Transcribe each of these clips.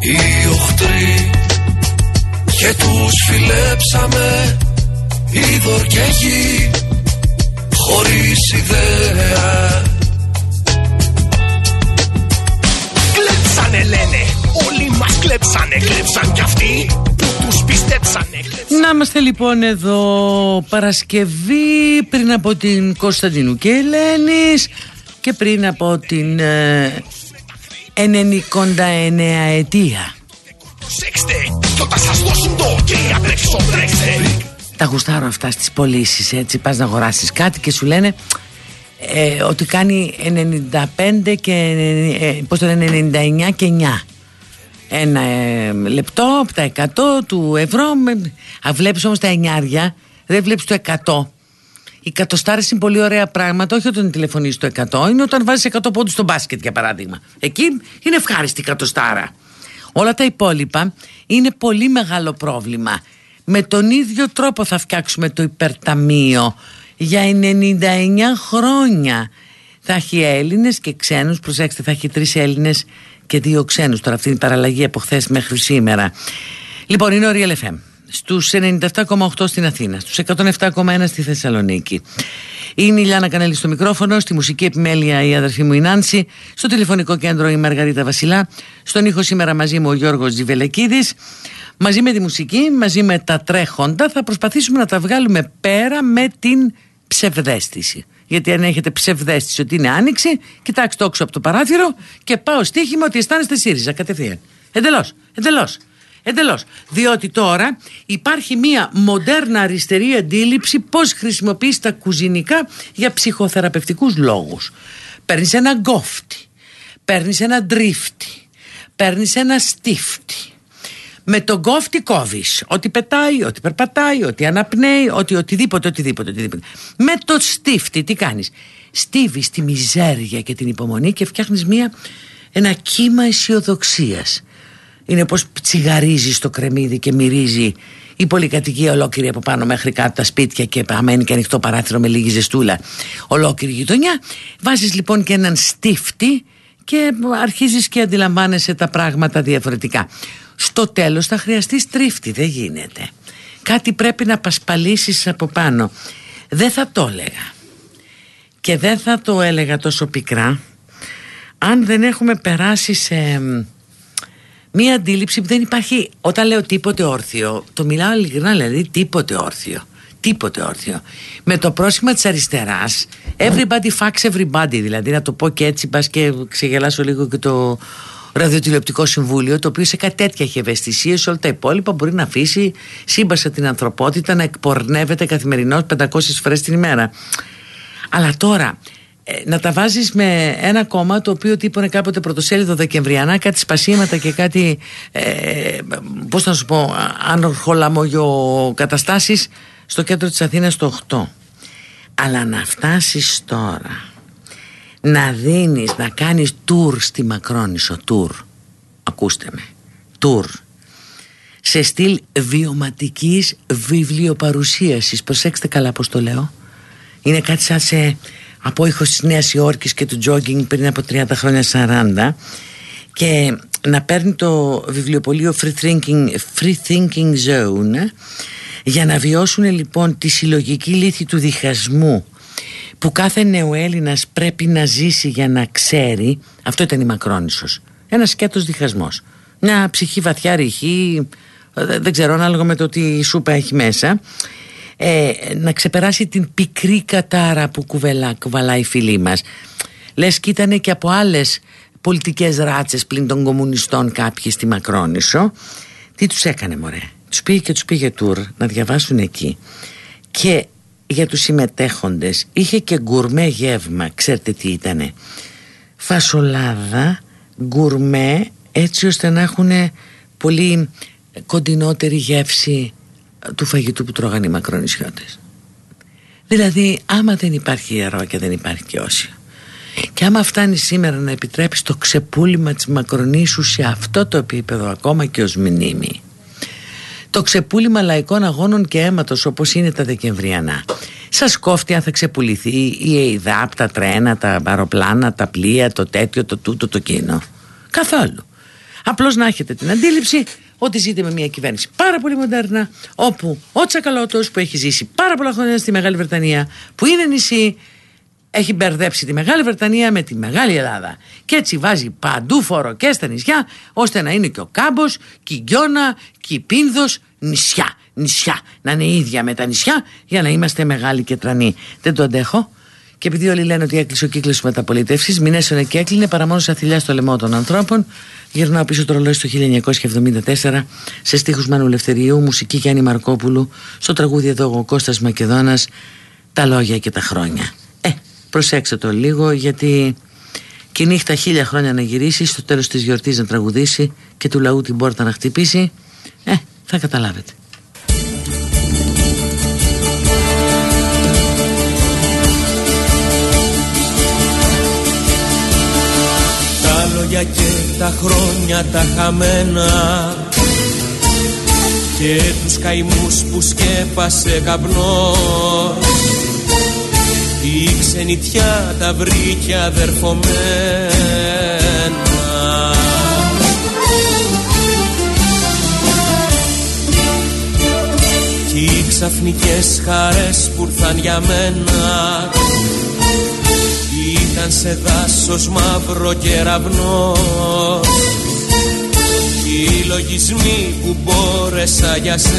οι οχτροί και τους φιλέψαμε είδωρ και γη χωρίς ιδέα. Κλέψανε λένε, όλοι μας κλέψανε, κλέψαν κι αυτοί που τους πιστέψανε. Να είμαστε λοιπόν εδώ Παρασκευή πριν από την Κωνσταντινού και Ελένης και πριν από την ε, 99 ετία. Προσέξτε, κι όταν σας δώσουν το ok απ' τρέξτε Τα γουστάρω αυτά στις πωλήσεις, έτσι πας να αγοράσεις κάτι και σου λένε ε, ότι κάνει 95 και ε, πώς το λένε 99 και 9 ένα ε, λεπτό από τα 100 του ευρώ με, α, βλέπεις όμως τα εννιάρια δεν βλέπεις το 100 οι κατοστάρε είναι πολύ ωραία πράγματα, όχι όταν τηλεφωνείς το 100, είναι όταν βάζεις 100 πόντους στο μπάσκετ για παράδειγμα. Εκεί είναι ευχάριστη η κατοστάρα. Όλα τα υπόλοιπα είναι πολύ μεγάλο πρόβλημα. Με τον ίδιο τρόπο θα φτιάξουμε το υπερταμείο για 99 χρόνια. Θα έχει Έλληνες και ξένους, προσέξτε θα έχει τρεις Έλληνες και δύο ξένους τώρα αυτή είναι η παραλλαγή από χθες μέχρι σήμερα. Λοιπόν είναι ο Real FM στους 97,8 στην Αθήνα, στους 107,1 στη Θεσσαλονίκη. Είναι η Λιάνα Κανέλη στο μικρόφωνο, στη μουσική επιμέλεια η αδερφή μου η Νάνση, στο τηλεφωνικό κέντρο η Μαργαρίτα Βασιλά, στον ήχο σήμερα μαζί μου ο Γιώργος Τζιβελεκίδης. Μαζί με τη μουσική, μαζί με τα τρέχοντα θα προσπαθήσουμε να τα βγάλουμε πέρα με την ψευδέστηση. Γιατί αν έχετε ψευδέστηση ότι είναι άνοιξη, κοιτάξτε όξω από το παράθυρο και πάω στοίχημα ότι αισθάνεστε ΣΥΡΙΖΑ κατευθείαν. Εντελώς, εντελώς. Εντελώς. Διότι τώρα υπάρχει μια μοντέρνα αριστερή αντίληψη πώς χρησιμοποιείς τα κουζινικά για ψυχοθεραπευτικούς λόγους. Παίρνεις ένα γκόφτι, παίρνεις ένα ντρίφτι, παίρνεις ένα στίφτι. Με τον κόφτη κόβεις. Ό,τι πετάει, ό,τι περπατάει, ό,τι αναπνέει, ό,τι οτιδήποτε, οτιδήποτε, οτιδήποτε. Με το στίφτη τι κάνεις; Στίβεις τη μιζέρια και την υπομονή και φτιάχνεις ένα κύμα αισιοδοξίας είναι πως τσιγαρίζει το κρεμμύδι και μυρίζει η πολυκατοικία ολόκληρη από πάνω μέχρι κάτω τα σπίτια και αμένει και ανοιχτό παράθυρο με λίγη ζεστούλα. Ολόκληρη γειτονιά. Βάζεις λοιπόν και έναν στίφτη και αρχίζεις και αντιλαμβάνεσαι τα πράγματα διαφορετικά. Στο τέλος θα χρειαστείς τρίφτη δεν γίνεται. Κάτι πρέπει να πασπαλίσεις από πάνω. Δεν θα το έλεγα. Και δεν θα το έλεγα τόσο πικρά. Αν δεν έχουμε περάσει σε μία αντίληψη που δεν υπάρχει. Όταν λέω τίποτε όρθιο το μιλάω ειλικρινά δηλαδή τίποτε όρθιο τίποτε όρθιο με το πρόσχημα της αριστεράς everybody fucks everybody δηλαδή να το πω και έτσι πας και ξεγελάσω λίγο και το ραδιοτηλεοπτικό συμβούλιο το οποίο σε κάτι τέτοια έχει ευαισθησίες όλα τα υπόλοιπα μπορεί να αφήσει σύμπασα την ανθρωπότητα να εκπορνεύεται καθημερινώς 500 φορές την ημέρα. Αλλά τώρα ε, να τα βάζεις με ένα κόμμα το οποίο τύπωνε κάποτε πρωτοσέλιδο Δεκεμβριανά κάτι σπασίματα και κάτι ε, πώς να σου πω αν καταστάσεις στο κέντρο της Αθήνας το 8 αλλά να φτάσεις τώρα να δίνεις να κάνεις τουρ στη Μακρόνισο τουρ. Ακούστε με τουρ. Σε στυλ βιωματικής βιβλιοπαρουσίασης. Προσέξτε καλά πως το λέω. Είναι κάτι σαν σε ήχος της Νέας Υόρκης και του jogging πριν από 30 χρόνια 40 και να παίρνει το βιβλιοπωλείο Free Thinking, Free Thinking Zone για να βιώσουν λοιπόν τη συλλογική λύθη του διχασμού που κάθε νεοέλληνας πρέπει να ζήσει για να ξέρει. Αυτό ήταν η Μακρόνισσος ένας σκέτος διχασμός. Μια ψυχή βαθιά ρηχή δεν ξέρω ανάλογα με το τι η σούπα έχει μέσα ε, να ξεπεράσει την πικρή κατάρα που κουβελά, κουβαλάει η φίλη μας. Λες και ήταν και από άλλες πολιτικές ράτσες πλην των κομμουνιστών κάποιοι στη Μακρόνισο. Τι τους έκανε μωρέ; Τους πήγε και τους πήγε τουρ να διαβάσουν εκεί. Και για τους συμμετέχοντες είχε και γκουρμέ γεύμα. Ξέρετε τι ήτανε; Φασολάδα γκουρμέ έτσι ώστε να έχουν πολύ κοντινότερη γεύση του φαγητού που τρώγαν οι μακρονισιώτες δηλαδή άμα δεν υπάρχει ιερό και δεν υπάρχει και όσιο και άμα φτάνει σήμερα να επιτρέψει το ξεπούλημα της μακρονήσου σε αυτό το επίπεδο ακόμα και ως μνήμη το ξεπούλημα λαϊκών αγώνων και αίματος όπως είναι τα Δεκεμβριανά σας κόφτει αν θα ξεπουληθεί η ΕΙΔΑΠ, τα τρένα, τα αεροπλάνα, τα πλοία, το τέτοιο, το τούτο, το κοινό. Καθόλου. Απλώς να έχετε την αντίληψη ότι ζείτε με μια κυβέρνηση πάρα πολύ μοντέρνα, όπου ο Τσακαλώτος που έχει ζήσει πάρα πολλά χρόνια στη Μεγάλη Βρετανία, που είναι νησί, έχει μπερδέψει τη Μεγάλη Βρετανία με τη Μεγάλη Ελλάδα. Και έτσι βάζει παντού φόρο και στα νησιά, ώστε να είναι και ο Κάμπος, και η Γκιόνα, και η Πίνδος, νησιά. Νησιά. Να είναι ίδια με τα νησιά για να είμαστε μεγάλοι και τρανοί. Δεν το αντέχω. Και επειδή όλοι λένε ότι έκλεισε ο κύκλος της μεταπολίτευσης, μην έσωνε και έκλεινε παρά μόνο σαν θηλιά στο λαιμό των ανθρώπων. Γυρνάω πίσω το ρολόι στο 1974 σε στίχους Μάνου Λευθεριού, μουσική Γιάννη Μαρκόπουλου, στο τραγούδι εδώ ο Κώστας Μακεδόνας, τα λόγια και τα χρόνια. Ε, προσέξτε το λίγο γιατί και η νύχτα χίλια χρόνια να γυρίσει, στο τέλος της γιορτής να τραγουδήσει και του λαού την πόρτα να χτυπήσει, ε, θα καταλάβετε. Λόγια και τα χρόνια τα χαμένα. Και τους καημούς που σκέπασε καπνός. Η ξενιτιά τα βρήκε αδερφομένα κι οι ξαφνικές χαρές που ήρθαν για μένα ήταν σε δάσος μαύρο κεραυνός οι λογισμοί που μπόρεσα για σένα.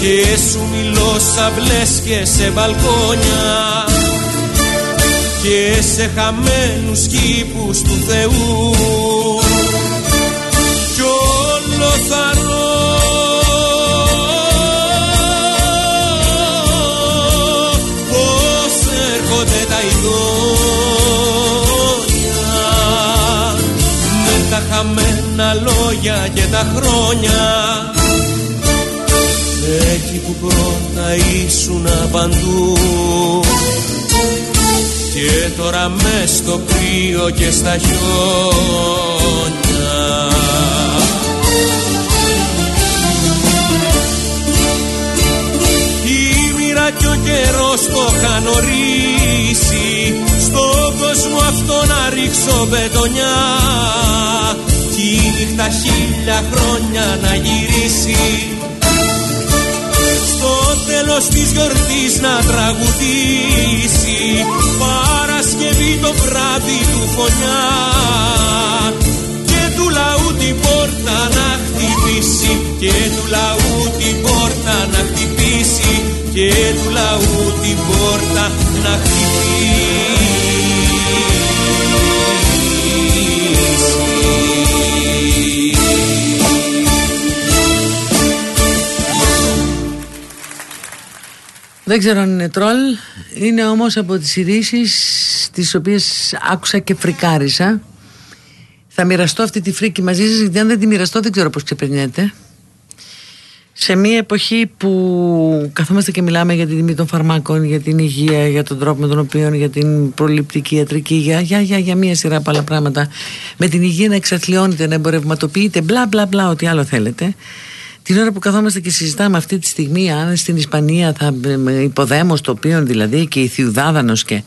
Και σου μιλώ σαυλές και σε μπαλκόνια. Και σε χαμένους κήπους του Θεού. Κι όλο θα χαμένα λόγια και τα χρόνια. Εκεί που πρώτα ήσουν παντού και τώρα μες στο κρύο και στα χιόνια. Η μοίρα και ο καιρός το είχαν ορίσει στον κόσμο αυτό να ρίξω μπετονιά. κι η νύχτα χίλια χρόνια να γυρίσει. Στο τέλος της γιορτής να τραγουδήσει. Παρασκευή το βράδυ του φωνιά. Και του λαού την πόρτα να χτυπήσει. Και του λαού την πόρτα να χτυπήσει. Και του λαού την πόρτα να χτυπήσει Δεν ξέρω αν είναι τρόλ Είναι όμως από τις ειδήσεις Τις οποίες άκουσα και φρικάρισα Θα μοιραστώ αυτή τη φρίκη μαζί σας Γιατί αν δεν τη μοιραστώ δεν ξέρω πώς ξεπερνιέται σε μια εποχή που καθόμαστε και μιλάμε για την τιμή των φαρμάκων, για την υγεία, για τον τρόπο με τον οποίο, για την προληπτική ιατρική, για, για, για, για μια σειρά από άλλα πράγματα, με την υγεία να εξαθλιώνεται, να εμπορευματοποιείται, μπλα μπλα μπλα, ό,τι άλλο θέλετε. Την ώρα που καθόμαστε και συζητάμε αυτή τη στιγμή αν στην Ισπανία θα υποδέμω το οποίο δηλαδή και η Θιουδάδανος και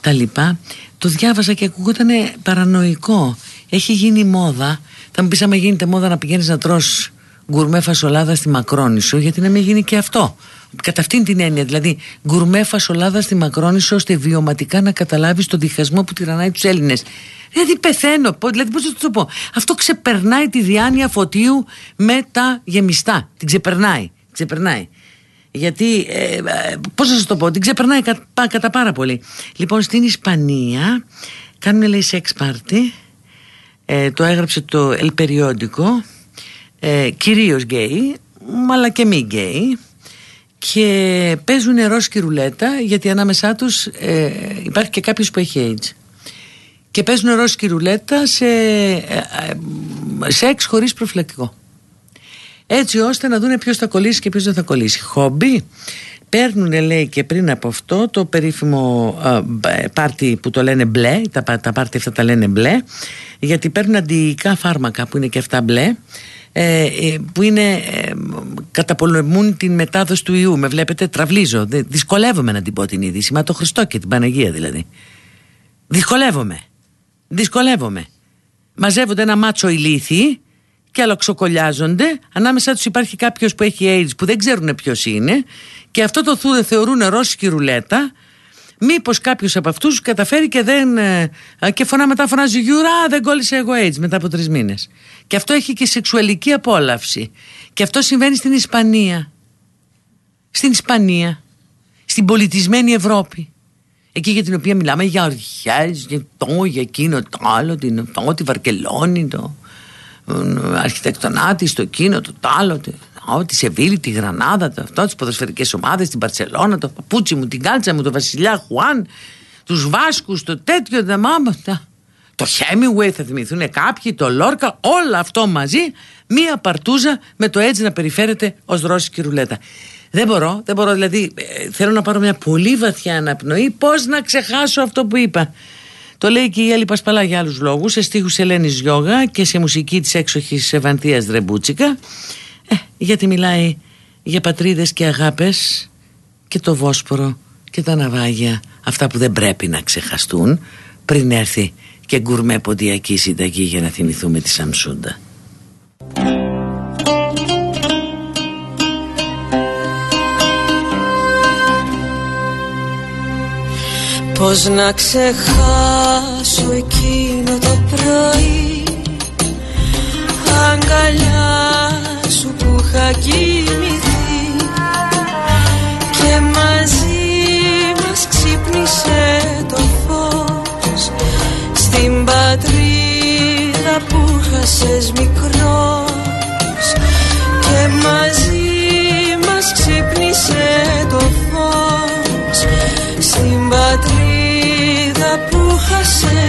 τα λοιπά το διάβασα και ακούγονταν παρανοϊκό. Έχει γίνει μόδα. Θα μου πεις άμα γίνεται μόδα να πηγαίνεις να τρως γκουρμέ φασολάδα στη Μακρόνισο γιατί να μην γίνει και αυτό κατά αυτήν την έννοια δηλαδή γκουρμέ φασολάδα στη Μακρόνισο ώστε βιωματικά να καταλάβεις τον διχασμό που τυραννάει τους Έλληνες Δηλαδή πεθαίνω. Δηλαδή πώς θα το πω. Αυτό ξεπερνάει τη διάνοια φωτίου με τα γεμιστά. Την ξεπερνάει. Ξεπερνάει. Γιατί, ε, ε πώς θα σας το πω, την ξεπερνάει κατά, κατά πάρα πολύ. Λοιπόν, στην Ισπανία κάνουν λέει σεξ πάρτι. Ε, το έγραψε το El Periódico. Ε, κυρίως γκέι, αλλά και μη γκέι. Και παίζουν ρωσική ρουλέτα γιατί ανάμεσά τους ε, υπάρχει και κάποιος που έχει AIDS. Και παίζουν ρωσική ρουλέτα σε ε, σεξ χωρίς προφυλακτικό. Έτσι ώστε να δουν ποιος θα κολλήσει και ποιος δεν θα κολλήσει. Χόμπι. Παίρνουν λέει και πριν από αυτό το περίφημο πάρτι που το λένε μπλε τα, τα πάρτι αυτά τα λένε μπλε γιατί παίρνουν αντιϊκά φάρμακα που είναι και αυτά μπλε. ε, ε, που είναι, ε, καταπολεμούν την μετάδοση του ιού. Με βλέπετε, τραυλίζω. Δυσκολεύομαι να την πω την είδηση. Μα το Χριστό και την Παναγία δηλαδή. Δυσκολεύομαι. Δυσκολεύομαι. Μαζεύονται ένα μάτσο ηλίθιοι και αλλοξοκολλιάζονται. Ανάμεσά τους υπάρχει κάποιος που έχει AIDS που δεν ξέρουν ποιος είναι και αυτό το θεωρούν ρώσικη ρουλέτα Μήπως κάποιος από αυτούς καταφέρει και δεν ε, και φωνά μετά φωνάζει Γιουρά δεν κόλλησε εγώ AIDS μετά από τρεις μήνες. Και αυτό έχει και σεξουαλική απόλαυση. Και αυτό συμβαίνει στην Ισπανία. Στην Ισπανία. Στην πολιτισμένη Ευρώπη. Εκεί για την οποία μιλάμε για ορχές για το, για εκείνο το άλλο την, το, τη Βαρκελόνη το ε, αρχιτεκτονάτη το εκείνο το, το άλλο το, Ό, τη Σεβίλη, τη Γρανάδα, το, αυτό, τις ποδοσφαιρικές ομάδες, την Παρσελώνα, το παπούτσι μου, την κάλτσα μου, το Βασιλιά Χουάν, τους Βάσκους, το τέτοιο, τα μάμα. Το Hemingway θα θυμηθούν κάποιοι, το Λόρκα, όλο αυτό μαζί, μία παρτούζα με το έτσι να περιφέρεται ως ρώσικη ρουλέτα. Δεν μπορώ, δεν μπορώ, δηλαδή ε, θέλω να πάρω μια πολύ βαθιά αναπνοή. Πώς να ξεχάσω αυτό που είπα; Το λέει και η Έλλη Πασπαλά για άλλους λόγους, σε στίχους Ελένης Γιώγα και σε μουσική της έξοχης Ευαντίας Δρεμπούτσικα. Ε, γιατί μιλάει για πατρίδες και αγάπες και το Βόσπορο και τα ναυάγια αυτά που δεν πρέπει να ξεχαστούν πριν έρθει και γκουρμέ ποντιακή συνταγή για να θυμηθούμε τη Σαμσούντα. Πώς να ξεχάσω εκείνο το πρωί κοιμηθεί και μαζί μας ξύπνησε το φως. Στην πατρίδα που χάσες μικρός. Και μαζί μας ξύπνησε το φως. Στην πατρίδα που χάσες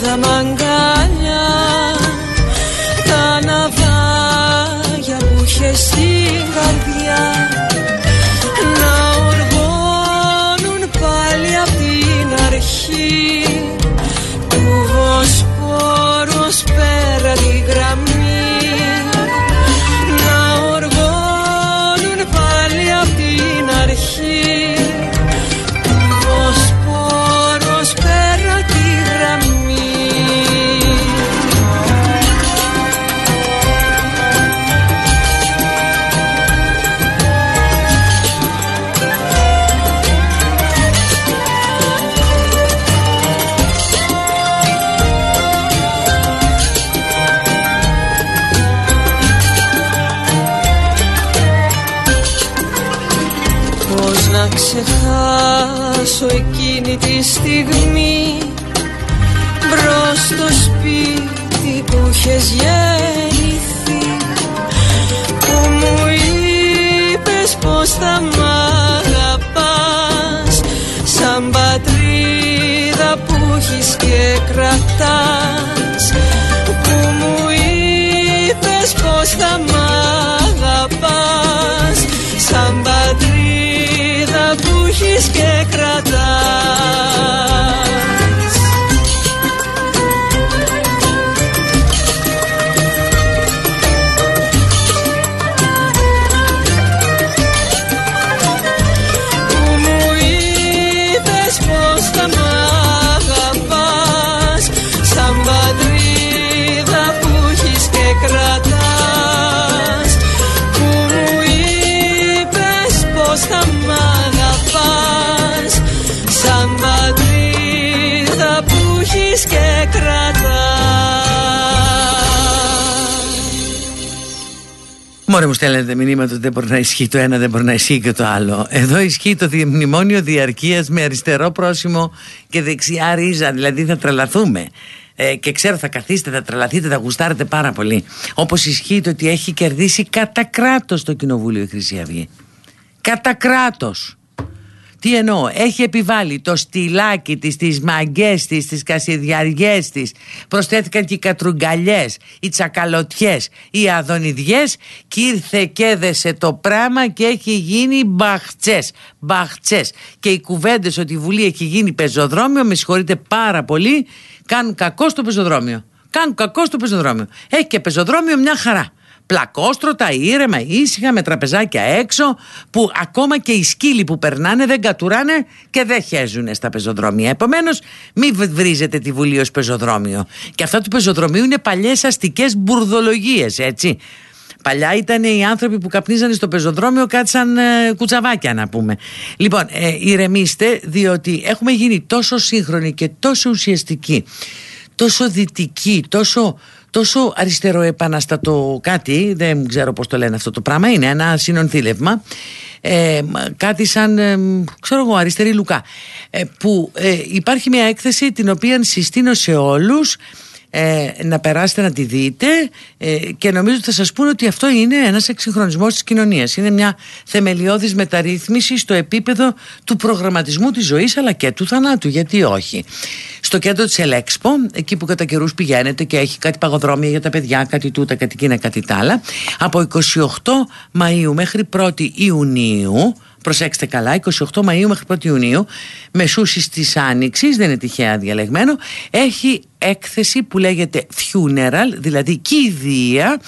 που στιγμή Μπρος στο σπίτι που είχες γεννηθεί Που μου είπες πως θα μ' αγαπάς Σαν πατρίδα που έχεις και κρατάς Που μου είπες πως θα μ' Μωρέ μου στέλνετε μηνύματα ότι δεν μπορεί να ισχύει το ένα, δεν μπορεί να ισχύει και το άλλο. Εδώ ισχύει το μνημόνιο διαρκείας με αριστερό πρόσημο και δεξιά ρίζα. Δηλαδή θα τρελαθούμε. Ε, και ξέρω θα καθίσετε, θα τρελαθείτε, θα γουστάρετε πάρα πολύ. Όπως ισχύει το ότι έχει κερδίσει κατά κράτος το Κοινοβούλιο η Χρυσή Αυγή. Κατά κράτος. Τι εννοώ, έχει επιβάλει το στυλάκι της, τις μαγκές της, τις κασιδιαριές της. Προσθέθηκαν και οι κατρουγκαλιές, οι τσακαλωτιές, οι αδονιδιές Και ήρθε και έδεσε το πράγμα και έχει γίνει μπαχτσές, μπαχτσές. Και οι κουβέντες ότι η Βουλή έχει γίνει πεζοδρόμιο, με συγχωρείτε πάρα πολύ Κάνουν κακό στο πεζοδρόμιο. Κάνουν κακό στο πεζοδρόμιο. Έχει και πεζοδρόμιο μια χαρά πλακόστρωτα, ήρεμα, ήσυχα με τραπεζάκια έξω που ακόμα και οι σκύλοι που περνάνε δεν κατουράνε και δεν χέζουν στα πεζοδρόμια. Επομένως, μην βρίζετε τη Βουλή ως πεζοδρόμιο. Και αυτά του πεζοδρομίου είναι παλιές αστικές μπουρδολογίες, έτσι. Παλιά ήταν οι άνθρωποι που καπνίζανε στο πεζοδρόμιο κάτσαν ε, κουτσαβάκια να πούμε. Λοιπόν, ε, ηρεμήστε διότι έχουμε γίνει τόσο σύγχρονοι και τόσο ουσιαστικοί, τόσο δυτικοί, τόσο τόσο αριστεροεπαναστατο κάτι, δεν ξέρω πώς το λένε αυτό το πράγμα, είναι ένα συνονθήλευμα, ε, κάτι σαν, ε, ξέρω εγώ, αριστερή λουκά, ε, που ε, υπάρχει μια έκθεση την οποία συστήνω σε όλους ε, να περάσετε να τη δείτε ε, και νομίζω ότι θα σας πούνε ότι αυτό είναι ένας εξυγχρονισμός της κοινωνίας. Είναι μια θεμελιώδης μεταρρύθμιση στο επίπεδο του προγραμματισμού της ζωής αλλά και του θανάτου γιατί όχι στο κέντρο της Ελέξπο εκεί που κατά καιρούς πηγαίνετε και έχει κάτι παγοδρόμια για τα παιδιά κάτι τούτα, κάτι εκείνα, κάτι τ' άλλα. Από 28 Μαΐου μέχρι 1η Ιουνίου προσέξτε καλά, 28 Μαΐου μέχρι 1η Ιουνίου, μεσούσεις της Άνοιξης, δεν είναι τυχαία διαλεγμένο, έχει έκθεση που λέγεται funeral, δηλαδή κηδεία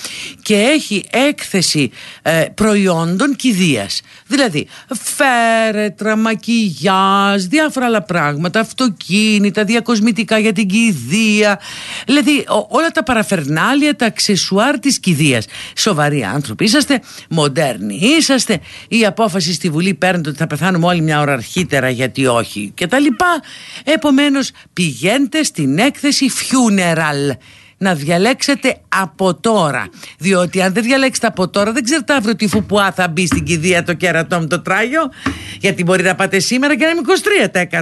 και έχει έκθεση ε, προϊόντων κηδείας. Δηλαδή φέρετρα, μακιγιάζ, διάφορα άλλα πράγματα, αυτοκίνητα, διακοσμητικά για την κηδεία, δηλαδή όλα τα παραφερνάλια, τα αξεσουάρ της κηδείας. Σοβαροί άνθρωποι είσαστε, μοντέρνοι είσαστε, η απόφαση στη Βουλή παίρνετε ότι θα πεθάνουμε όλοι μια ώρα αρχίτερα γιατί όχι και τα λοιπά. Επομένως πηγαίνετε στην έκθεση funeral να διαλέξετε από τώρα. Διότι αν δεν διαλέξετε από τώρα, δεν ξέρετε αύριο τι φουπουά θα μπει στην κηδεία το κερατό με το τράγιο. Γιατί μπορεί να πάτε σήμερα και να είμαι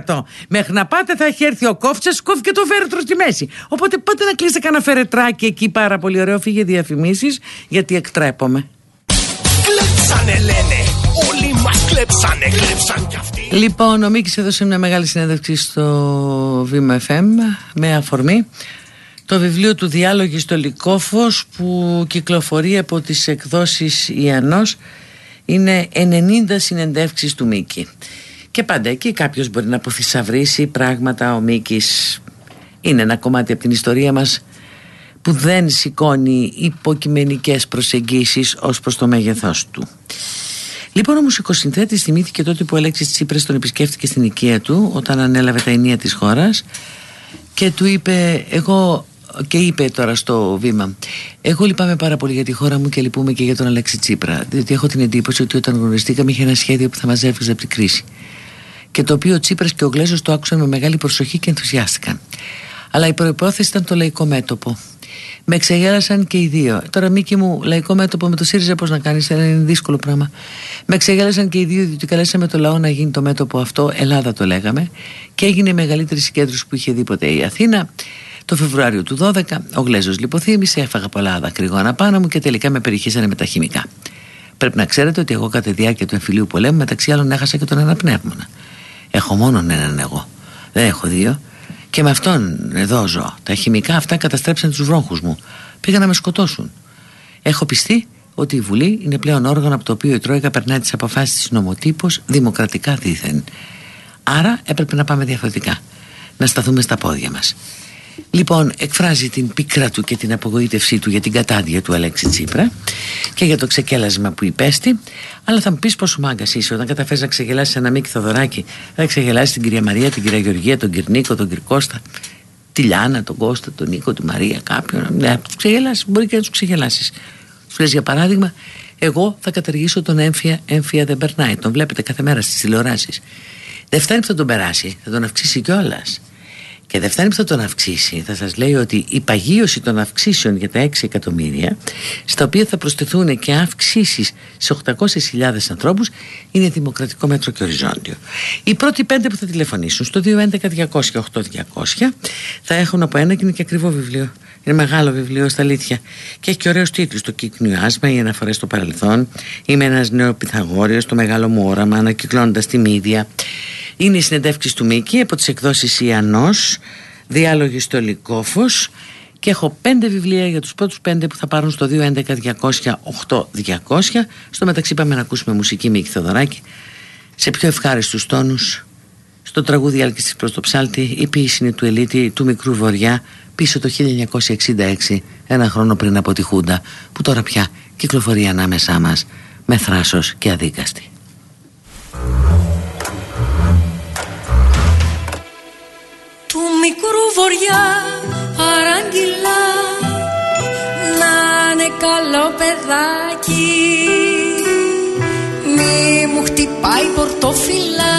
23%. Μέχρι να πάτε θα έχει έρθει ο κόφτσας, κόφει και το φέρετρο στη μέση. Οπότε πάτε να κλείσετε κανένα φερετράκι εκεί πάρα πολύ ωραίο. Φύγε διαφημίσεις, γιατί εκτρέπομαι. Κλέψανε λένε, όλοι μας κλέψανε, κλέψαν κι αυτοί. Λοιπόν, ο Μίκης έδωσε μια μεγάλη συνέντευξη στο Βήμα FM με αφορμή το βιβλίο του Διάλογη στο Λικόφος που κυκλοφορεί από τις εκδόσεις Ιανός είναι 90 συνεντεύξεις του Μίκη. Και πάντα εκεί κάποιος μπορεί να αποθυσαυρίσει πράγματα. Ο Μίκης είναι ένα κομμάτι από την ιστορία μας που δεν σηκώνει υποκειμενικές προσεγγίσεις ως προς το μέγεθός του Λοιπόν, ο μουσικοσυνθέτης θυμήθηκε τότε που ο Αλέξης Τσίπρας τον επισκέφτηκε στην οικία του όταν ανέλαβε τα ενία της χώρας και του είπε, εγώ και είπε τώρα στο βήμα εγώ λυπάμαι πάρα πολύ για τη χώρα μου και λυπούμε και για τον Αλέξη Τσίπρα διότι έχω την εντύπωση ότι όταν γνωριστήκαμε είχε ένα σχέδιο που θα μας έβγαζε από την κρίση και το οποίο ο Τσίπρας και ο Γλέζος το άκουσαν με μεγάλη προσοχή και ενθουσιάστηκαν. Αλλά η προπόθεση ήταν το λαϊκό μέτωπο με ξεγέλασαν και οι δύο. Τώρα, Μίκη μου, λαϊκό μέτωπο με το ΣΥΡΙΖΑ, πώς να κάνεις, είναι δύσκολο πράγμα. Με ξεγέλασαν και οι δύο, διότι καλέσαμε το λαό να γίνει το μέτωπο αυτό. Ελλάδα το λέγαμε. Και έγινε η μεγαλύτερη συγκέντρωση που είχε δει ποτέ η Αθήνα. Το Φεβρουάριο του 12, ο Γλέζος λιποθύμησε, έφαγα πολλά δακρυγόνα πάνω μου και τελικά με περιχύσανε με τα χημικά. Πρέπει να ξέρετε ότι εγώ κατά τη διάρκεια του εμφυλίου πολέμου μεταξύ άλλων έχασα και τον αναπνεύμονα. Έχω μόνο έναν εγώ. Δεν έχω δύο. Και με αυτόν εδώ ζω. Τα χημικά αυτά καταστρέψαν τους βρόχους μου. Πήγαν να με σκοτώσουν. Έχω πιστεί ότι η Βουλή είναι πλέον όργανο από το οποίο η Τρόικα περνάει τις αποφάσεις της νομοτύπως δημοκρατικά δίθεν. Άρα έπρεπε να πάμε διαφορετικά. Να σταθούμε στα πόδια μας. Λοιπόν, εκφράζει την πίκρα του και την απογοήτευσή του για την κατάδια του Αλέξη Τσίπρα και για το ξεκέλασμα που υπέστη. Αλλά θα μου πεις πόσο μάγκας είσαι όταν καταφέρεις να ξεγελάσεις ένα Μίκη Θοδωράκη, θα ξεγελάσεις την κυρία Μαρία, την κυρία Γεωργία, τον Κυρνίκο, τον Κυρκώστα, τη Λιάνα, τον Κώστα, τον Νίκο, τη Μαρία, κάποιον. Ναι, του ξεγελάσει, μπορεί και να τους ξεγελάσεις. Σου λες για παράδειγμα, εγώ θα καταργήσω τον έμφυα, έμφυα δεν περνάει. Τον βλέπετε κάθε μέρα στις τηλεοράσεις. Δεν φτάνει που θα τον περάσει, θα τον αυξήσει κιόλας Και δεν φτάνει που θα τον αυξήσει. Θα σας λέει ότι η παγίωση των αυξήσεων για τα 6 εκατομμύρια, στα οποία θα προσθεθούν και αυξήσεις σε 800.000 ανθρώπους, είναι δημοκρατικό μέτρο και οριζόντιο. Οι πρώτοι πέντε που θα τηλεφωνήσουν στο 211-200-8200 θα έχουν από ένα και είναι και ακριβό βιβλίο. Είναι μεγάλο βιβλίο στα αλήθεια. Και έχει και ωραίους τίτλους. Το κύκνιο άσμα, οι αναφορές στο παρελθόν. Είμαι ένας νέος Πυθαγόριος, το μεγάλο μου όραμα, ανακυκλώνοντας τη μύδια. Είναι η συνεντεύξη του Μίκη από τις εκδόσεις Ιανός, διάλογοι στο Λικόφο. Και έχω πέντε βιβλία για τους πρώτους πέντε που θα πάρουν στο 211-200-8200. Στο μεταξύ πάμε να ακούσουμε μουσική Μίκη Θεοδωράκη σε πιο ευχάριστους τόνους. Στο τραγούδι Άλκης προς το ψάλτη, η ποίηση είναι του Ελίτη, του Μικρού Βοριά, πίσω το 1966, ένα χρόνο πριν από τη Χούντα, που τώρα πια κυκλοφορεί ανάμεσά μας με θράσος και αδίκαστη. Του μικρού βοριά παράγγειλα να είναι καλό παιδάκι μη μου χτυπάει πορτοφυλά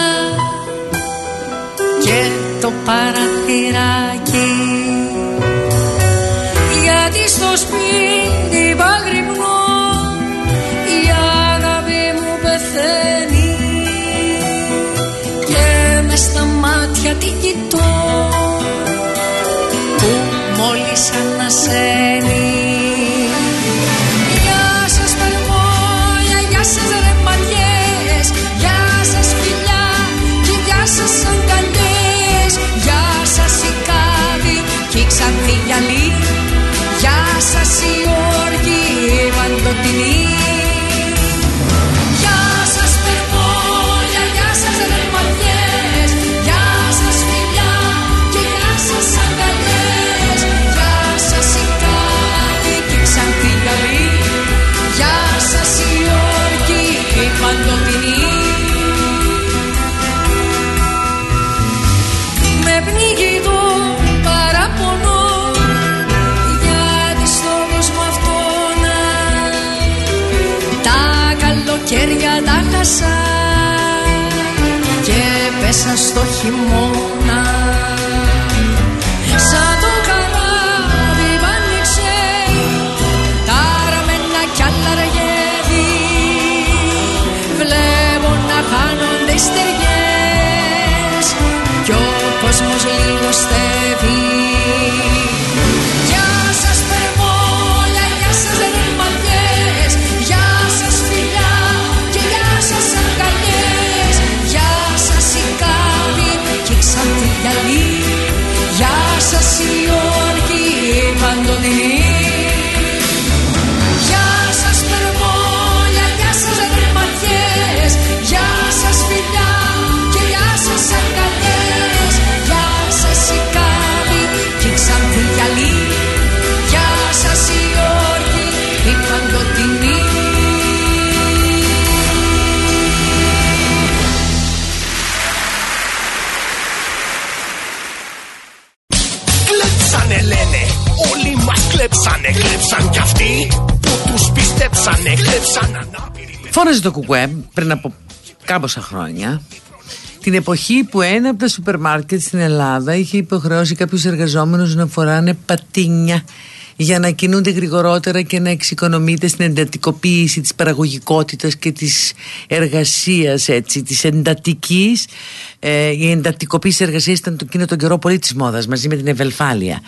και το παραθυράκι γιατί στο σπίτι παγρυπνώ η αγάπη μου πεθαίνει και με στα μάτια την κοιτώ που μόλις ανασένει καλοκαίρια τα χασά και πέσα στο χειμώνα. Σαν το καράβι που άνοιξε τα ραμμένα κι άλλα αργέδι βλέπω να χάνονται οι στεριές ανάπηροι Φόραζε το κουκουέ πριν από κάμποσα χρόνια. Την εποχή που ένα από τα σούπερ μάρκετ στην Ελλάδα είχε υποχρεώσει κάποιους εργαζόμενους να φοράνε πατίνια για να κινούνται γρηγορότερα και να εξοικονομείται στην εντατικοποίηση της παραγωγικότητας και της εργασίας έτσι, της εντατικής ε, η εντατικοποίηση της εργασίας ήταν το, εκείνο τον καιρό πολύ της μόδας μαζί με την ευελφάλεια.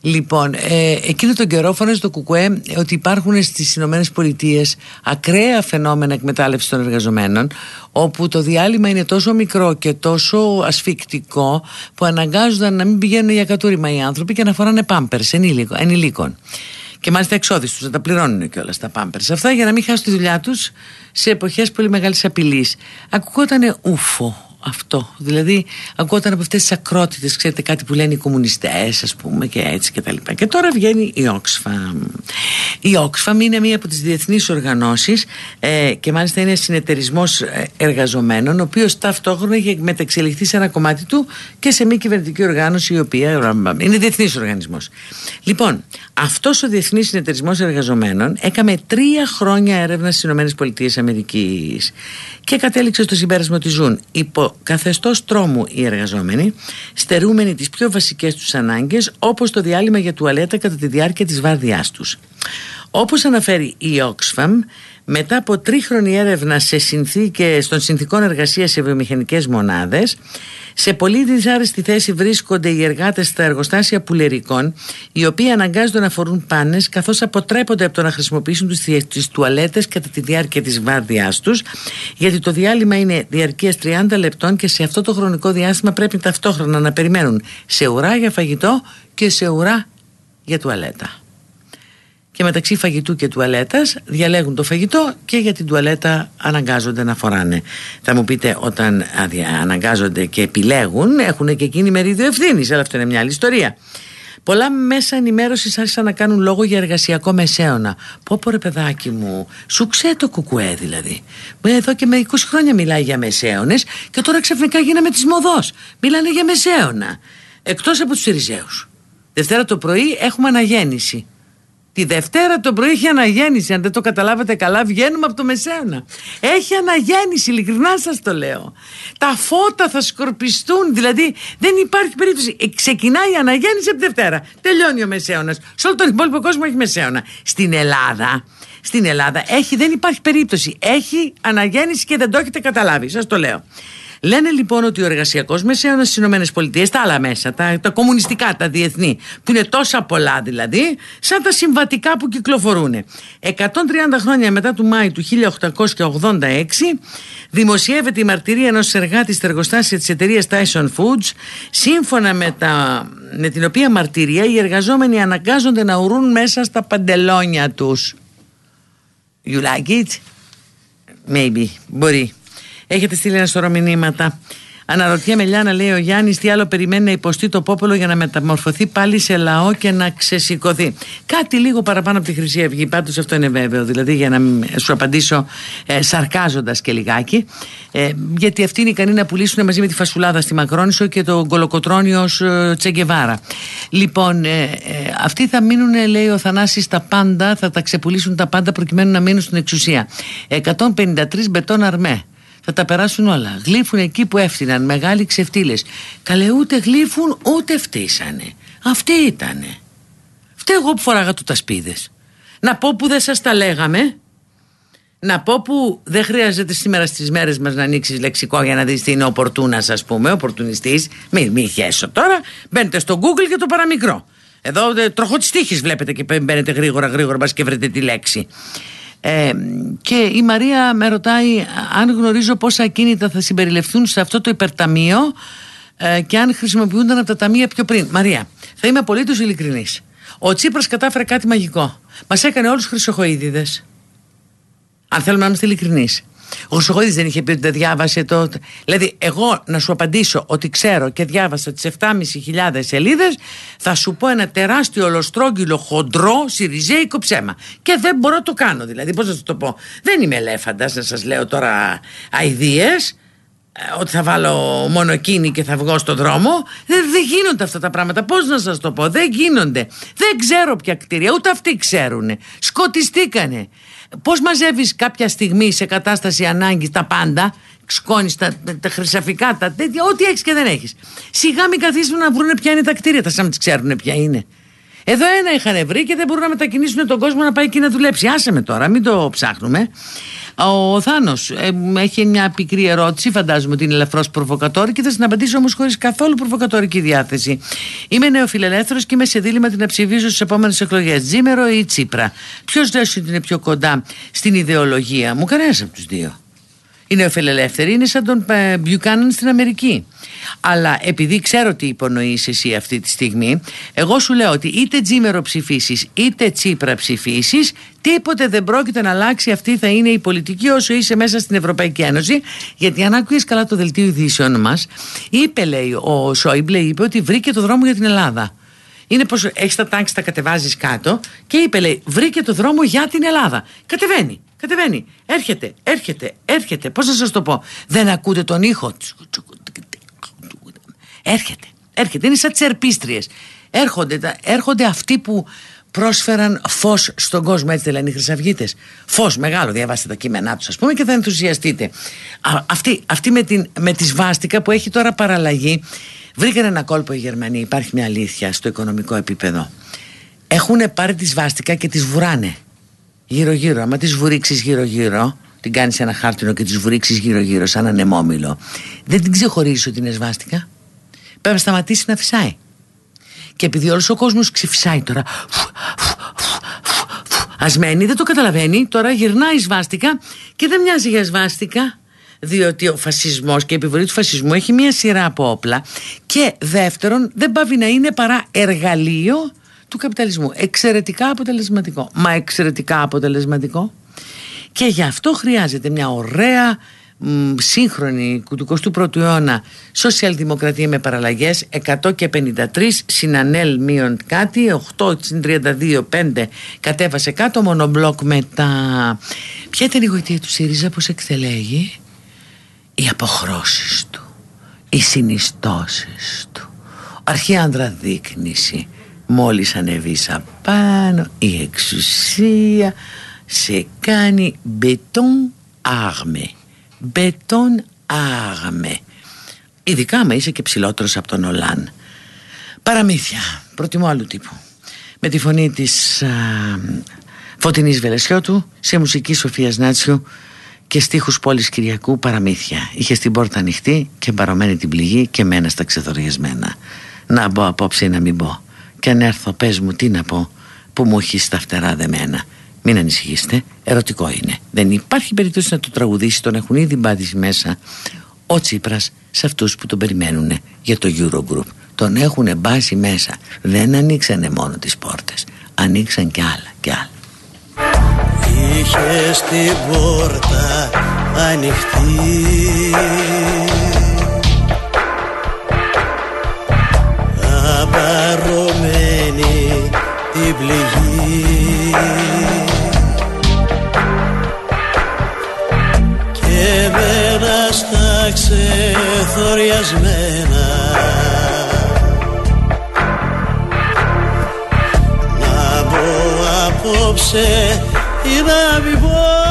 Λοιπόν ε, εκείνο τον καιρό φώναζε το κουκουέ ότι υπάρχουν στις Ηνωμένες Πολιτείες ακραία φαινόμενα εκμετάλλευσης των εργαζομένων όπου το διάλειμμα είναι τόσο μικρό και τόσο ασφικτικό που αναγκάζονταν να μην πηγαίνουν για κατούριμα οι άνθρωποι και να φοράνε πάμπερς ενηλίκων. Και μάλιστα εξόδιστους να τα πληρώνουν και όλα στα πάμπερς αυτά για να μην χάσουν τη δουλειά τους σε εποχές πολύ μεγάλης απειλής. Ακουγόταν ούφο αυτό. Δηλαδή, ακούγονταν από αυτές τις ακρότητες, ξέρετε, κάτι που λένε οι κομμουνιστές, ας πούμε, και έτσι και τα λοιπά. Και τώρα βγαίνει η Oxfam. Η Oxfam είναι μία από τις διεθνείς οργανώσεις ε, και μάλιστα είναι συνεταιρισμός εργαζομένων, ο οποίος ταυτόχρονα έχει μεταξελιχθεί σε ένα κομμάτι του και σε μη κυβερνητική οργάνωση, η οποία είναι διεθνής οργανισμός. Λοιπόν, αυτός ο διεθνής συνεταιρισμός εργαζομένων έκαμε τρία χρόνια έρευνα στις ΗΠΑ και κατέληξε στο συμπέρασμα ότι ζουν υπό το καθεστώς τρόμου οι εργαζόμενοι, στερούμενοι τις πιο βασικές τους ανάγκες, όπως το διάλειμμα για τουαλέτα κατά τη διάρκεια της βάρδιάς τους. Όπως αναφέρει η Oxfam, μετά από τρίχρονη έρευνα σε συνθήκες των συνθήκων εργασίας σε βιομηχανικές μονάδες, σε πολύ δυσάρεστη θέση βρίσκονται οι εργάτες στα εργοστάσια πουλερικών, οι οποίοι αναγκάζονται να φορούν πάνες καθώς αποτρέπονται από το να χρησιμοποιήσουν τις τουαλέτες κατά τη διάρκεια της βάρδιάς τους, γιατί το διάλειμμα είναι διαρκείας 30 λεπτών και σε αυτό το χρονικό διάστημα πρέπει ταυτόχρονα να περιμένουν σε ουρά για φαγητό και σε ουρά για τουαλέτα και μεταξύ φαγητού και τουαλέτας διαλέγουν το φαγητό και για την τουαλέτα αναγκάζονται να φοράνε. Θα μου πείτε όταν αναγκάζονται και επιλέγουν έχουν και εκείνη μερίδιο ευθύνης, αλλά αυτό είναι μια άλλη ιστορία. Πολλά μέσα ενημέρωσης άρχισαν να κάνουν λόγο για εργασιακό μεσαίωνα. Πω πω ρε παιδάκι μου, σου ξέ το κουκουέ δηλαδή. Εδώ και με 20 χρόνια μιλάει για μεσαίωνες και τώρα ξαφνικά γίναμε της μοδός. Μιλάνε για μεσαίωνα. Εκτός από τους Σιριζέου. Δευτέρα το πρωί έχουμε αναγέννηση. Τη Δευτέρα το πρωί έχει αναγέννηση. Αν δεν το καταλάβατε καλά, βγαίνουμε από το μεσαίωνα. Έχει αναγέννηση, ειλικρινά σας το λέω. Τα φώτα θα σκορπιστούν, δηλαδή δεν υπάρχει περίπτωση. Ε, ξεκινάει η αναγέννηση από τη Δευτέρα. Τελειώνει ο μεσαίωνας. Σε όλο τον υπόλοιπο κόσμο έχει μεσαίωνα. Στην Ελλάδα, στην Ελλάδα έχει, δεν υπάρχει περίπτωση. Έχει αναγέννηση και δεν το έχετε καταλάβει. Σας το λέω. Λένε λοιπόν ότι ο εργασιακός μεσαίωνα στις ΗΠΑ, τα άλλα μέσα, τα, τα κομμουνιστικά, τα διεθνή, που είναι τόσα πολλά δηλαδή, σαν τα συμβατικά που κυκλοφορούν. 130 χρόνια μετά του Μάη του 1886, δημοσιεύεται η μαρτυρία ενός εργάτη στα εργοστάσια της εταιρείας Tyson Foods, σύμφωνα με, τα, με την οποία μαρτυρία οι εργαζόμενοι αναγκάζονται να ουρούν μέσα στα παντελόνια τους. You like it? Maybe. Μπορεί. Έχετε στείλει ένα σωρό μηνύματα. Αναρωτιέμαι Λιάννα λέει ο Γιάννης τι άλλο περιμένει να υποστεί το πόπολο για να μεταμορφωθεί πάλι σε λαό και να ξεσηκωθεί. Κάτι λίγο παραπάνω από τη Χρυσή Αυγή, πάντως αυτό είναι βέβαιο. Δηλαδή για να σου απαντήσω ε, σαρκάζοντας και λιγάκι. Ε, γιατί αυτοί είναι ικανοί να πουλήσουν μαζί με τη φασουλάδα στη Μακρόνισο και το κολοκοτρόνιο ως ε, Τσεγκεβάρα. Λοιπόν, ε, ε, αυτοί θα μείνουν, λέει ο Θανάσης, τα πάντα, θα τα ξεπουλήσουν τα πάντα προκειμένου να μείνουν στην εξουσία. 153 μπετόν αρμέ θα τα περάσουν όλα. Γλύφουν εκεί που έφτιαναν, μεγάλοι ξεφτύλες. Καλέ ούτε γλύφουν ούτε φτύσανε. Αυτοί ήτανε. Φταίω εγώ που φοράγα τους τα σπίδες. Να πω που δεν σας τα λέγαμε. Να πω που δεν χρειάζεται σήμερα στις μέρες μας να ανοίξεις λεξικό για να δεις τι είναι ο πορτούνας ας πούμε, ο πορτουνιστής. Μην μη χέσω τώρα. Μπαίνετε στο Google και το παραμικρό. Εδώ τροχό της τύχης βλέπετε και μπαίνετε γρήγορα γρήγορα μπας και βρείτε τη λέξη. Ε, και η Μαρία με ρωτάει αν γνωρίζω πόσα ακίνητα θα συμπεριληφθούν σε αυτό το υπερταμείο ε, και αν χρησιμοποιούνταν από τα ταμεία πιο πριν. Μαρία, θα είμαι απολύτως ειλικρινής. Ο Τσίπρας κατάφερε κάτι μαγικό. Μας έκανε όλους χρυσοχοίδιδες. Αν θέλουμε να είμαστε ειλικρινείς. Ο Χρυσοχοίδη δεν είχε πει ότι δεν διάβασε το. Δηλαδή, εγώ να σου απαντήσω ότι ξέρω και διάβασα τις 7.500 σελίδες, θα σου πω ένα τεράστιο ολοστρόγγυλο χοντρό σιριζέικο ψέμα. Και δεν μπορώ να το κάνω. Δηλαδή, πώς να το πω. Δεν είμαι ελέφαντας, να σας λέω τώρα αειδίε ε, ότι θα βάλω μονοκίνη και θα βγω στον δρόμο. Δεν, δεν γίνονται αυτά τα πράγματα. Πώς να σας το πω, δεν γίνονται. Δεν ξέρω ποια κτίρια, ούτε αυτοί ξέρουν. Σκοτιστήκανε. Πώς μαζεύεις κάποια στιγμή σε κατάσταση ανάγκης τα πάντα, σκόνη τα, τα χρυσαφικά, τα τέτοια, ό,τι έχεις και δεν έχεις. Σιγά μην καθίσουν να βρουν ποια είναι τα κτίρια, τα σαν τις ξέρουν ποια είναι. Εδώ ένα είχαν βρει και δεν μπορούν να μετακινήσουν τον κόσμο να πάει εκεί να δουλέψει. Άσε με τώρα, μην το ψάχνουμε. Ο Θάνος ε, έχει μια πικρή ερώτηση, φαντάζομαι ότι είναι ελαφρώς προβοκατόρικη. Θα την απαντήσω όμως χωρίς καθόλου προβοκατόρικη διάθεση. Είμαι νεοφιλελεύθερος και είμαι σε δίλημα την να ψηφίσω στις επόμενες εκλογές. Τζίμερο ή Τσίπρα; Ποιος λέει ότι είναι πιο κοντά στην ιδεολογία μου, κανένας από τους δύο. Οι νεοφιλελεύθεροι είναι σαν τον Μπιουκάναν στην Αμερική. Αλλά επειδή ξέρω τι υπονοείς εσύ αυτή τη στιγμή, εγώ σου λέω ότι είτε Τζίμερο ψηφίσεις είτε Τσίπρα ψηφίσεις, τίποτε δεν πρόκειται να αλλάξει. Αυτή θα είναι η πολιτική όσο είσαι μέσα στην Ευρωπαϊκή Ένωση. Γιατί αν άκουγες καλά το δελτίο ειδήσεων μας, είπε, λέει, ο Σόιμπλε είπε ότι βρήκε το δρόμο για την Ελλάδα. Είναι πως έχεις τα τάξη, τα κατεβάζεις κάτω και είπε, λέει, βρήκε το δρόμο για την Ελλάδα. Κατεβαίνει, κατεβαίνει. Έρχεται, έρχεται, έρχεται. Πώς να σας το πω, δεν ακούτε τον ήχο. Έρχεται, έρχεται. Είναι σαν τις ερπίστριες. Έρχονται, έρχονται αυτοί που, πρόσφεραν φως στον κόσμο έτσι λένε οι χρυσαυγίτες φως μεγάλο διαβάστε τα κείμενά τους ας πούμε και θα ενθουσιαστείτε αυτή, αυτή με, την, με τη σβάστηκα που έχει τώρα παραλλαγή βρήκαν ένα κόλπο οι Γερμανοί υπάρχει μια αλήθεια στο οικονομικό επίπεδο έχουν πάρει τη σβάστηκα και τις βουράνε γύρω γύρω άμα τις βουρίξεις γύρω γύρω την κάνεις ένα χάρτινο και τις βουρίξεις γύρω γύρω σαν ανεμόμυλο δεν την ξεχωρίζεις ότι είναι σβάστηκα πρέπει να σταματήσει να φυσάει. Και επειδή όλος ο κόσμος ξεφυσάει τώρα Ασμένη δεν το καταλαβαίνει. Τώρα γυρνάει σβάστηκα Και δεν μοιάζει για σβάστηκα διότι ο φασισμός και η επιβολή του φασισμού έχει μία σειρά από όπλα. Και δεύτερον δεν πάβει να είναι παρά εργαλείο του καπιταλισμού. Εξαιρετικά αποτελεσματικό. Μα εξαιρετικά αποτελεσματικό. Και γι' αυτό χρειάζεται μια ωραία σύγχρονη του 21ου αιώνα σοσιαλδημοκρατία με παραλλαγές 100 και 53 συνανέλ μείον κάτι 8 32 5 κατέβασε κάτω μονομπλοκ μετά. Ποια ήταν η γοητεία του ΣΥΡΙΖΑ πως εκτελέγει; Οι αποχρώσεις του οι συνιστώσεις του αρχή ανδραδείκνηση μόλις ανεβείς απάνω η εξουσία σε κάνει μπετόν άγμε. Μπετόν άγμε. Ειδικά άμα είσαι και ψηλότερος από τον Ολάν παραμύθια. Προτιμώ άλλου τύπου. Με τη φωνή της α, Φωτεινής Βελεσιώτου σε μουσική Σοφίας Νάτσιου και στίχους πόλης Κυριακού παραμύθια. Είχε στην πόρτα ανοιχτή και μπαρωμένη την πληγή και μένα στα ξεθοριασμένα. Να μπω απόψε ή να μην μπω και αν έρθω πες μου τι να πω που μου έχει στα φτερά δεμένα μην ανησυχήσετε, ερωτικό είναι. Δεν υπάρχει περίπτωση να το τραγουδήσει, τον έχουν ήδη μπάδίσει μέσα ο Τσίπρας σε αυτούς που τον περιμένουν για το Eurogroup. Τον έχουν μπάσει μέσα. Δεν ανοίξανε μόνο τις πόρτες, ανοίξαν κι άλλα κι άλλα. Είχες την πόρτα ανοιχτή Απαρωμένη την πληγή εμένα στα ξεθοριασμένα. Να μπω απόψε ή να μην πω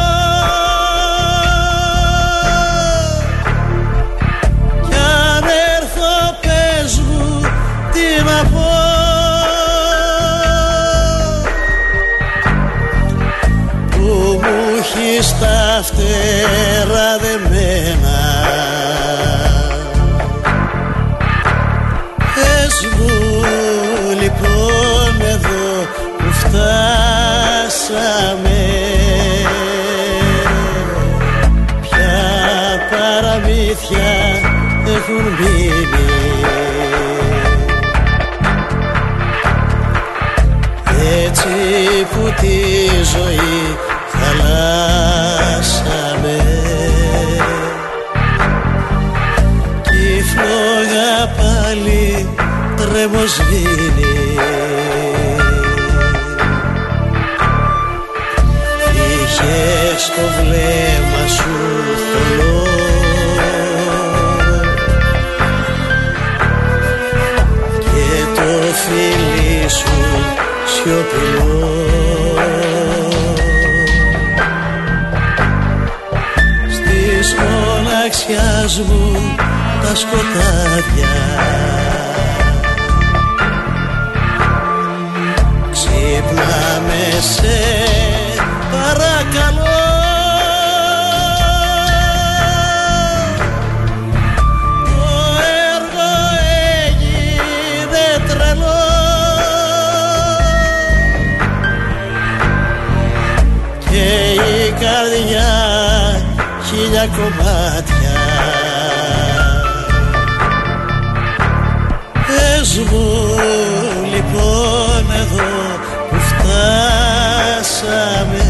έχει στα φτερά δεμένα. Πες μου λοιπόν εδώ που φτάσαμε Ποια παραμύθια έχουν μείνει. Έτσι που τη ζωή χαλάσαμε τρεμοσβήνει Είχες στο βλέμμα σου θολό. Και το φίλι σου σιωπηλό. Στις μοναξιάς μου τα σκοτάδια σε παρακαλώ. Το έργο έγινε τρελό. Και η καρδιά χίλια κομμάτια. Πες μου φτάσαμε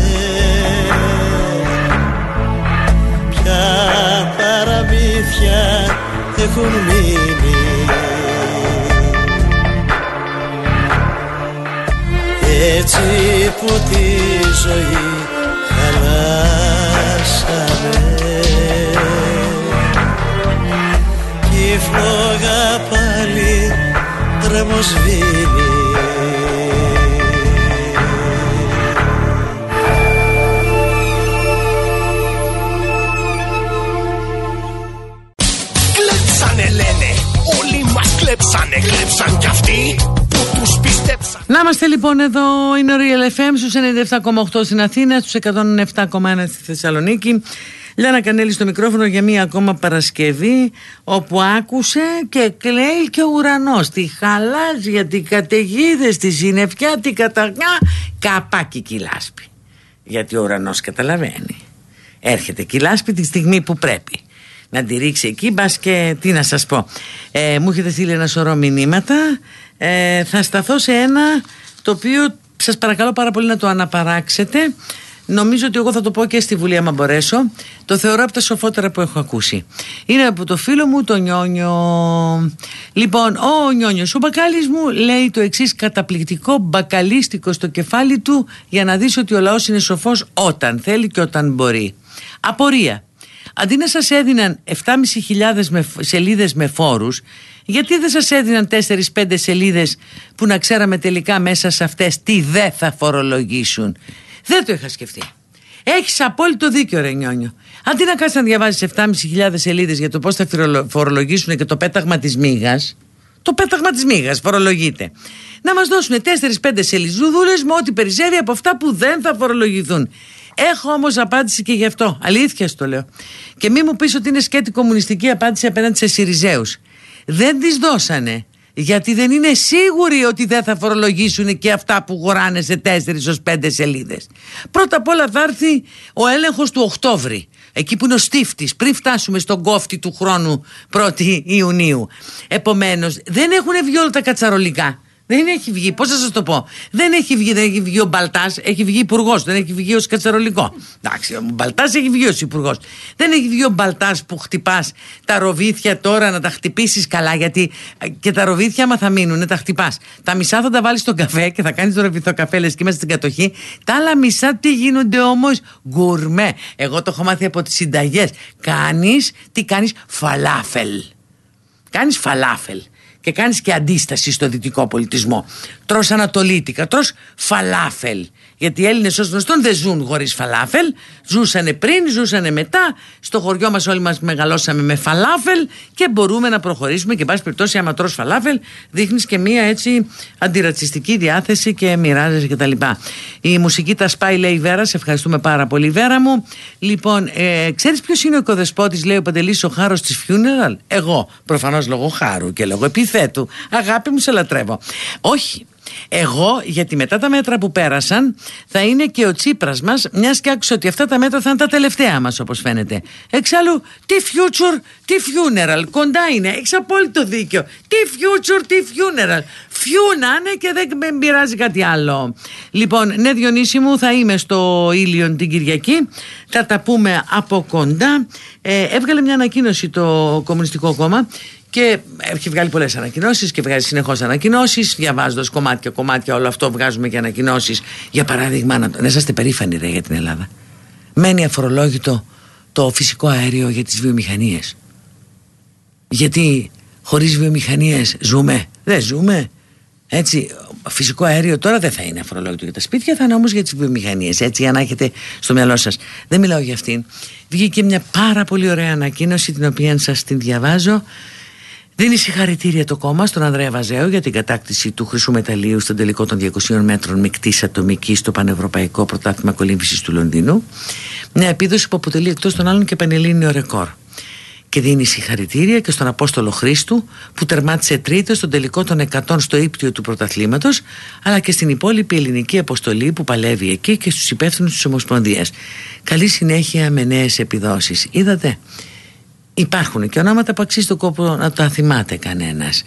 Ποια παραμύθια έχουν μείνει Έτσι που τη ζωή χαλάσαμε Κι η φλόγα πάλι τρεμοσβήνει κλέψαν κι αυτοί που τους πίστεψαν Να είμαστε λοιπόν εδώ, είναι ο Real FM στους 97,8 στην Αθήνα, στους 107,1 στη Θεσσαλονίκη. Λένα Κανέλη στο μικρόφωνο για μία ακόμα Παρασκευή όπου άκουσε και κλαίει και ο ουρανός. Τη χαλάζια, τη καταιγίδες, τη συννεφιά, τη καταγιά. Καπάκι κυλάσπη γιατί ο ουρανός καταλαβαίνει. Έρχεται κυλάσπη τη στιγμή που πρέπει να τη ρίξει εκεί μπας και τι να σας πω. Ε, μου έχετε στείλει ένα σωρό μηνύματα. Ε, θα σταθώ σε ένα το οποίο σας παρακαλώ πάρα πολύ να το αναπαράξετε. Νομίζω ότι εγώ θα το πω και στη Βουλή άμα μπορέσω. Το θεωρώ από τα σοφότερα που έχω ακούσει. Είναι από το φίλο μου το Νιόνιο. Λοιπόν ο Νιόνιος Ο μπακάλης μου λέει το εξής καταπληκτικό μπακαλίστικο στο κεφάλι του Για να δεις ότι ο λαός είναι σοφός όταν θέλει και όταν μπορεί. Απορία Αντί να σας έδιναν 7.500 με, σελίδες με φόρους γιατί δεν σας έδιναν 4-5 σελίδες που να ξέραμε τελικά μέσα σε αυτές τι δεν θα φορολογήσουν; Δεν το είχα σκεφτεί. Έχεις απόλυτο δίκιο, Ρε Νιόνιο. Αντί να κάτσει να διαβάζεις 7.500 σελίδες για το πώς θα φορολογήσουν και το πέταγμα της μήγας, το πέταγμα της μήγας φορολογείται. Να μας δώσουν 4-5 σελίδουλε με ό,τι περισσεύει από αυτά που δεν θα φορολογηθούν. Έχω όμως απάντηση και γι' αυτό. Αλήθεια το λέω. Και μη μου πεις ότι είναι σκέτη κομμουνιστική απάντηση απέναντι σε Σιριζέους. Δεν τι δώσανε γιατί δεν είναι σίγουροι ότι δεν θα φορολογήσουν και αυτά που γοράνε σε 4 ως 5 σελίδες. Πρώτα απ' όλα θα έρθει ο έλεγχος του Οκτώβρη, εκεί που είναι ο στίφτης, πριν φτάσουμε στον κόφτη του χρόνου 1η Ιουνίου. Επομένως δεν έχουν βγει όλα τα κατσαρολικά. Δεν έχει βγει, πώς θα σας το πω; Δεν έχει βγει, δεν έχει βγει ο Μπαλτάς, έχει βγει υπουργός, δεν έχει βγει ω κατσαρολικό. Εντάξει, ο Μπαλτάς έχει βγει ως υπουργός. Δεν έχει βγει ο Μπαλτάς που χτυπάς τα ροβίθια τώρα να τα χτυπήσεις καλά, γιατί ε, και τα ροβίθια, άμα θα μείνουν, τα χτυπάς. Τα μισά θα τα βάλεις στον καφέ και θα κάνεις το ροβιθό καφέ, λες και είμαστε στην κατοχή. Τα άλλα μισά τι γίνονται όμως; Γκουρμέ. Εγώ το έχω μάθει από τις συνταγές. Κάνεις, τι κάνεις, φαλάφελ. Κάνεις φαλάφελ και κάνεις και αντίσταση στο δυτικό πολιτισμό. Τρως ανατολίτικα, τρως φαλάφελ. Γιατί οι Έλληνες ως γνωστόν δεν ζουν χωρίς φαλάφελ. Ζούσανε πριν, ζούσανε μετά. Στο χωριό μας όλοι μας μεγαλώσαμε με φαλάφελ και μπορούμε να προχωρήσουμε και πάση περιπτώσει άμα τρως φαλάφελ δείχνεις και μία έτσι αντιρατσιστική διάθεση και μοιράζεσαι κτλ. Η μουσική τα σπάει λέει η Βέρα, σε ευχαριστούμε πάρα πολύ Βέρα μου. Λοιπόν, ε, ξέρεις ποιος είναι ο οικοδεσπότης λέει ο Παντελής ο Χάρος της Funeral; Εγώ, προφανώς λόγω χάρου και λόγω επιθέτου. Αγάπη μου σε λατρεύω. Όχι, εγώ, γιατί μετά τα μέτρα που πέρασαν, θα είναι και ο Τσίπρας μας, μιας και άκουσα ότι αυτά τα μέτρα θα είναι τα τελευταία μας, όπως φαίνεται. Εξάλλου, τι future, τι funeral, κοντά είναι, έχεις απόλυτο δίκιο. Τι future, τι funeral. Φιούνανε και δεν με πειράζει κάτι άλλο. Λοιπόν, ναι Διονύση μου, θα είμαι στο Ήλιον την Κυριακή, θα τα πούμε από κοντά. Ε, έβγαλε μια ανακοίνωση το Κομμουνιστικό Κόμμα και έχει βγάλει πολλές ανακοινώσεις και βγάζει συνεχώς ανακοινώσεις. Διαβάζοντας κομμάτια-κομμάτια όλο αυτό, βγάζουμε και ανακοινώσεις. Για παράδειγμα, να, να είσαστε περήφανοι ρε, για την Ελλάδα. Μένει αφορολόγητο το φυσικό αέριο για τις βιομηχανίες. Γιατί χωρίς βιομηχανίες ζούμε; Δεν ζούμε. Έτσι, φυσικό αέριο τώρα δεν θα είναι αφορολόγητο για τα σπίτια, θα είναι όμως για τις βιομηχανίες. Έτσι, για να έχετε στο μυαλό σας. Δεν μιλάω για αυτήν. Βγήκε μια πάρα πολύ ωραία ανακοίνωση, την οποία σας την διαβάζω. Δίνει συγχαρητήρια το κόμμα στον Ανδρέα Βαζέο για την κατάκτηση του χρυσού μεταλλίου στον τελικό των 200 μέτρων μεικτής ατομικής στο Πανευρωπαϊκό Πρωτάθλημα Κολύμβησης του Λονδίνου. Μια επίδοση που αποτελεί εκτός των άλλων και πανελλήνιο ρεκόρ. Και δίνει συγχαρητήρια και στον Απόστολο Χρήστου που τερμάτισε τρίτο στον τελικό των 100 στο ύπτιο του πρωταθλήματος, αλλά και στην υπόλοιπη ελληνική αποστολή που παλεύει εκεί και στους υπεύθυνους της Ομοσπονδίας. Καλή συνέχεια με νέες επιδόσεις. Είδατε, υπάρχουν και ονόματα που αξίζει τον κόπο να τα θυμάται κανένας.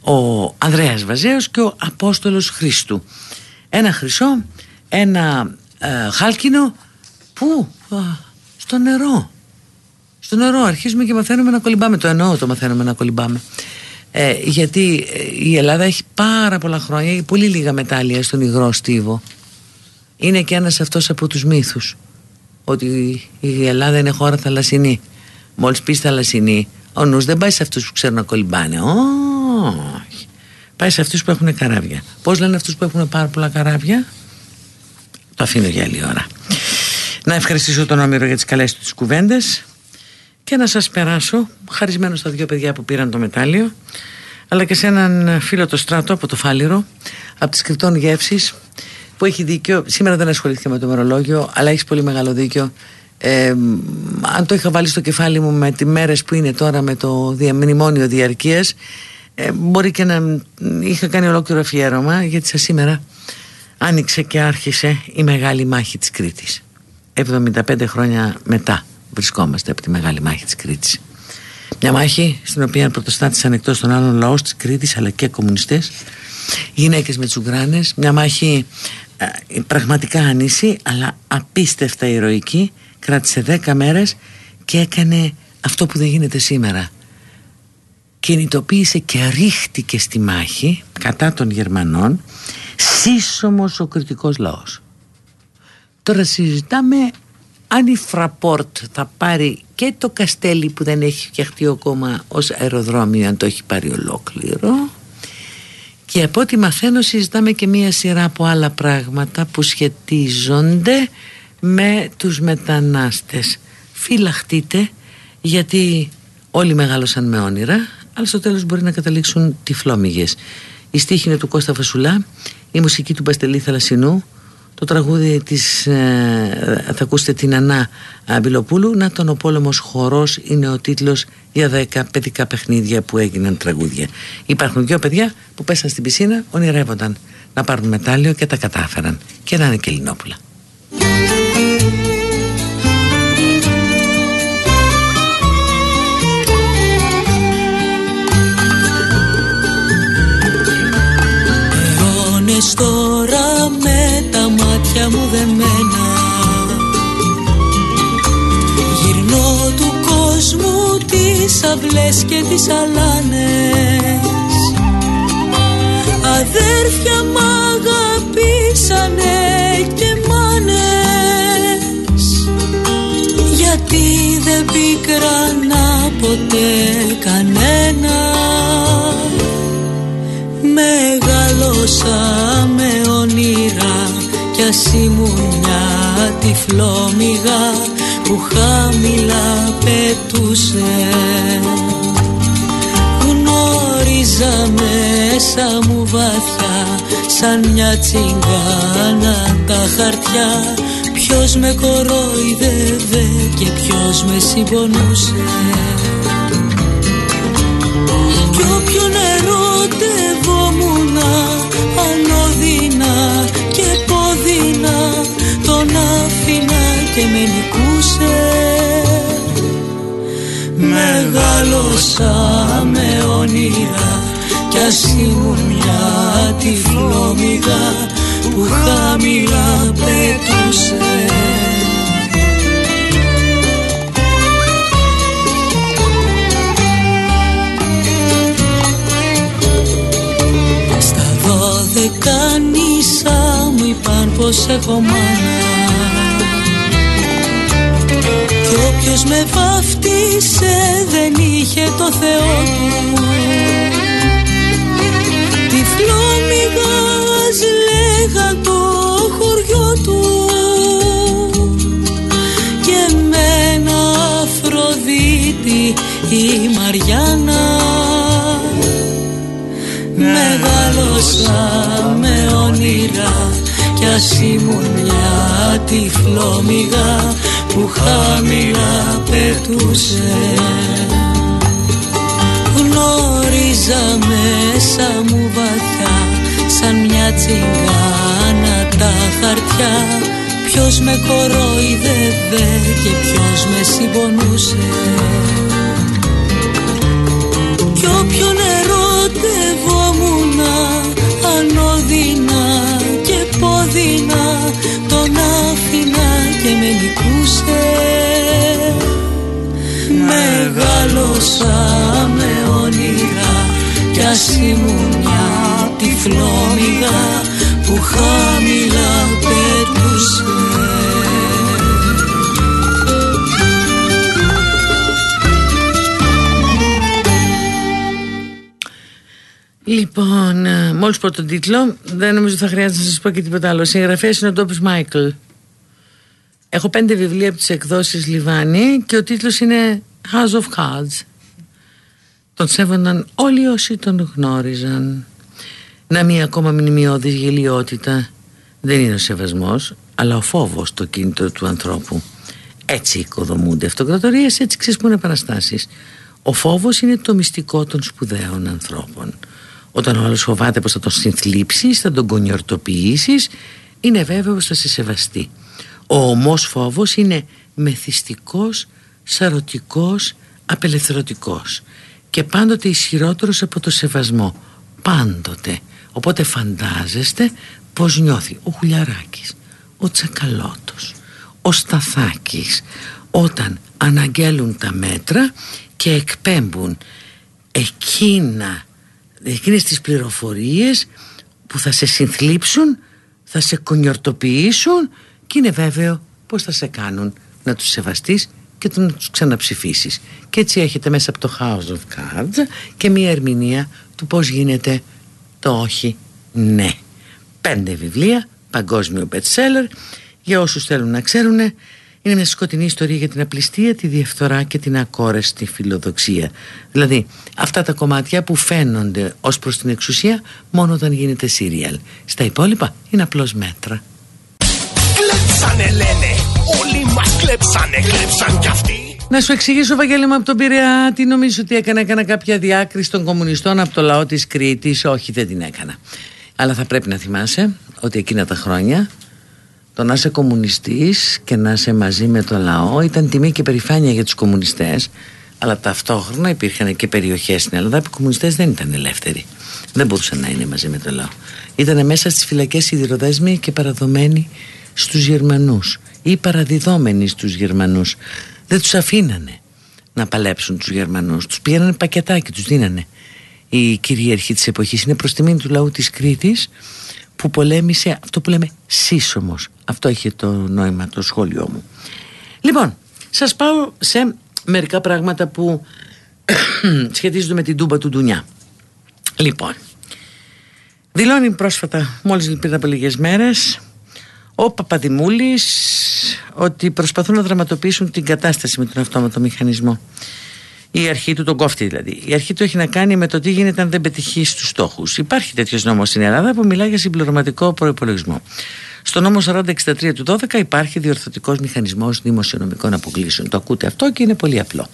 Ο Ανδρέας Βαζέος και ο Απόστολος Χριστού ένα χρυσό ένα ε, χάλκινο που στο νερό. Στο νερό αρχίζουμε και μαθαίνουμε να κολυμπάμε. Το εννοώ το μαθαίνουμε να κολυμπάμε. Ε, γιατί ε, η Ελλάδα έχει πάρα πολλά χρόνια έχει πολύ λίγα μετάλλια στον υγρό στίβο. Είναι και ένας αυτός από τους μύθους ότι η Ελλάδα είναι χώρα θαλασσινή Μόλις πεις θαλασσινή, ο νους δεν πάει σε αυτούς που ξέρουν να κολυμπάνε. Όχι. Πάει σε αυτούς που έχουν καράβια. Πώς λένε αυτούς που έχουν πάρα πολλά καράβια, Το αφήνω για άλλη ώρα. Να ευχαριστήσω τον Όμηρο για τις καλές του κουβέντες και να σας περάσω, χαρισμένο στα δύο παιδιά που πήραν το μετάλλιο, αλλά και σε έναν φίλο το στράτο από το Φάληρο από τις Κρυπτών Γεύσεις που έχει δίκιο, σήμερα δεν ασχολήθηκε με το μερολόγιο αλλά έχεις πολύ μεγάλο δίκιο ε, αν το είχα βάλει στο κεφάλι μου με τις μέρες που είναι τώρα με το μνημόνιο διαρκείας ε, μπορεί και να είχα κάνει ολόκληρο αφιέρωμα γιατί σας σήμερα άνοιξε και άρχισε η μεγάλη μάχη της Κρήτης. 75 χρόνια μετά βρισκόμαστε από τη μεγάλη μάχη της Κρήτης. Μια μάχη στην οποία πρωτοστάτησαν εκτός των άλλων λαός της Κρήτης αλλά και κομμουνιστές γυναίκες με τσουγκράνες. Μια μάχη ε, πραγματικά ανήσy αλλά απίστευτα ηρωική κράτησε 10 μέρες και έκανε αυτό που δεν γίνεται σήμερα. Κινητοποίησε και ρίχτηκε στη μάχη κατά των Γερμανών σύσσωμος ο κριτικός λαός. Τώρα συζητάμε αν η Φραπόρτ θα πάρει και το καστέλι που δεν έχει φτιαχτεί ακόμα ως αεροδρόμιο αν το έχει πάρει ολόκληρο. Και από ό,τι μαθαίνω συζητάμε και μία σειρά από άλλα πράγματα που σχετίζονται με τους μετανάστες. Φυλαχτείτε γιατί όλοι μεγάλωσαν με όνειρα αλλά στο τέλος μπορεί να καταλήξουν τυφλόμυγες. Η στίχη είναι του Κώστα Φασουλά η μουσική του Παστελή Θαλασσινού το τραγούδι της ε, θα ακούσετε την Ανά Αμπιλοπούλου να τον ο πόλεμος χορός είναι ο τίτλος για δέκα παιδικά παιχνίδια που έγιναν τραγούδια. Υπάρχουν δυο παιδιά που πέσαν στην πισίνα ονειρεύονταν να πάρουν μετάλλιο και τα κατάφεραν. Και να είναι και Λινόπουλα Αιώνες τώρα με τα μάτια μου δεμένα. Γυρνώ του κόσμου τις αυλές και τις αλάνες. Αδέρφια μ' αγαπήσανε και μάνες Γιατί δεν πίκρανα ποτέ κανένα Μεγάλωσα με όνειρα κι ας ήμουν μια τυφλόμυγα που χαμηλά πετούσε. Γνώριζα μέσα μου βαθιά σαν μια τσιγκάνα τα χαρτιά. Ποιος με κορόιδευε και ποιος με συμπονούσε και με νικούσε. Μεγάλωσα με όνειρα κι ας ήμουν μια τυφλόμυγα που χαμηλά πετούσε. Στα δώδεκα νησά μου είπαν πως έχω μάνα Κι όποιος με βαφτίσε δεν είχε το Θεό του. Τυφλόμυγας λέγαν το χωριό του. Και μένα Αφροδίτη η Μαριάννα. Μεγάλωσα με όνειρα κι ας ήμουν μια τυφλόμυγα που χαμηλά πετούσε. Γνώριζα μέσα μου βαθιά σαν μια τσιγκάνα τα χαρτιά. Ποιος με κορόιδευε και ποιος με συμπονούσε. Κι όποιον ερωτευόμουνα ανώδυνα και πόδινα τον άφηνα και με νικούσε Μεγάλωσα με όνειρα κι ας ήμουν μια τυφλόμυγα που χαμηλά πετούσε Λοιπόν, ε, μόλις πω τον τίτλο, δεν νομίζω θα χρειάζεται να σας πω και τίποτα άλλο. Συγγραφέας είναι ο Ντόπις Μάικλ. Έχω πέντε βιβλία από τις εκδόσεις Λιβάνι και ο τίτλος είναι House of Cards. Τον σέβονταν όλοι όσοι τον γνώριζαν. Να μία ακόμα μνημειώδης γελιότητα δεν είναι ο σεβασμός, αλλά ο φόβος το κίνητρο του ανθρώπου. Έτσι οικοδομούνται αυτοκρατορίες, έτσι ξεσπούν επαναστάσεις. Ο φόβος είναι το μυστικό των σπουδαίων ανθρώπων. Όταν ο άλλος φοβάται πως θα τον συνθλίψεις, θα τον κονιορτοποιήσεις, είναι βέβαιος πως θα σε σεβαστεί. Ο ομός φόβος είναι μεθυστικός, σαρωτικός, απελευθερωτικός και πάντοτε ισχυρότερος από το σεβασμό. Πάντοτε. Οπότε φαντάζεστε πως νιώθει ο Χουλιαράκης, ο Τσακαλώτος, ο Σταθάκης όταν αναγγέλουν τα μέτρα και εκπέμπουν εκείνα, εκείνες τις πληροφορίες που θα σε συνθλίψουν, θα σε κονιορτοποιήσουν και είναι βέβαιο πως θα σε κάνουν να τους σεβαστείς και να τους ξαναψηφίσεις. Και έτσι έχετε μέσα από το House of Cards και μία ερμηνεία του πώς γίνεται το όχι ναι. Πέντε βιβλία, παγκόσμιο bestseller, για όσους θέλουν να ξέρουν είναι μια σκοτεινή ιστορία για την απληστία, τη διαφθορά και την ακόρεστη φιλοδοξία. Δηλαδή, αυτά τα κομμάτια που φαίνονται ως προς την εξουσία μόνο όταν γίνεται σύριαλ. Στα υπόλοιπα είναι απλώς μέτρα. Κλέψανε λένε, όλοι μας κλέψανε, κλέψαν κι αυτοί. Να σου εξηγήσω, Βαγγέλη μου, από τον Πειραιά, τι νομίζω ότι έκανα. Έκανα κάποια διάκριση των κομμουνιστών από το λαό της Κρήτης. Όχι, δεν την έκανα. Αλλά θα πρέπει να θυμάσαι ότι εκείνα τα χρόνια το να είσαι κομμουνιστής και να είσαι μαζί με το λαό ήταν τιμή και περηφάνεια για τους κομμουνιστές αλλά ταυτόχρονα υπήρχαν και περιοχές στην Ελλάδα που οι κομμουνιστές δεν ήταν ελεύθεροι δεν μπορούσαν να είναι μαζί με το λαό ήταν μέσα στις φυλακές σιδηροδέσμοι και παραδομένοι στους Γερμανούς ή παραδιδόμενοι στους Γερμανούς. Δεν τους αφήνανε να παλέψουν τους Γερμανούς. Τους πήγαιναν πακετάκι, τους δίνανε. Η κυρίαρχη της εποχής είναι προς τιμή του λαού της Κρήτης που πολέμησε αυτό που λέμε σύσσωμος. Αυτό είχε το νόημα το σχόλιο μου. Λοιπόν σας πάω σε μερικά πράγματα που σχετίζονται με την τούμπα του Ντουνιά. Λοιπόν δηλώνει πρόσφατα μόλις πριν από λίγες μέρες ο Παπαδημούλης ότι προσπαθούν να δραματοποιήσουν την κατάσταση με τον αυτόματο μηχανισμό η αρχή του, τον κόφτη δηλαδή. Η αρχή του έχει να κάνει με το τι γίνεται αν δεν πετυχεί στους στόχους. Υπάρχει τέτοιος νόμος στην Ελλάδα που μιλάει για συμπληρωματικό προπολογισμό. Στο νόμο 4063 του 12 υπάρχει διορθωτικός μηχανισμός δημοσιονομικών αποκλήσεων. Το ακούτε αυτό και είναι πολύ απλό.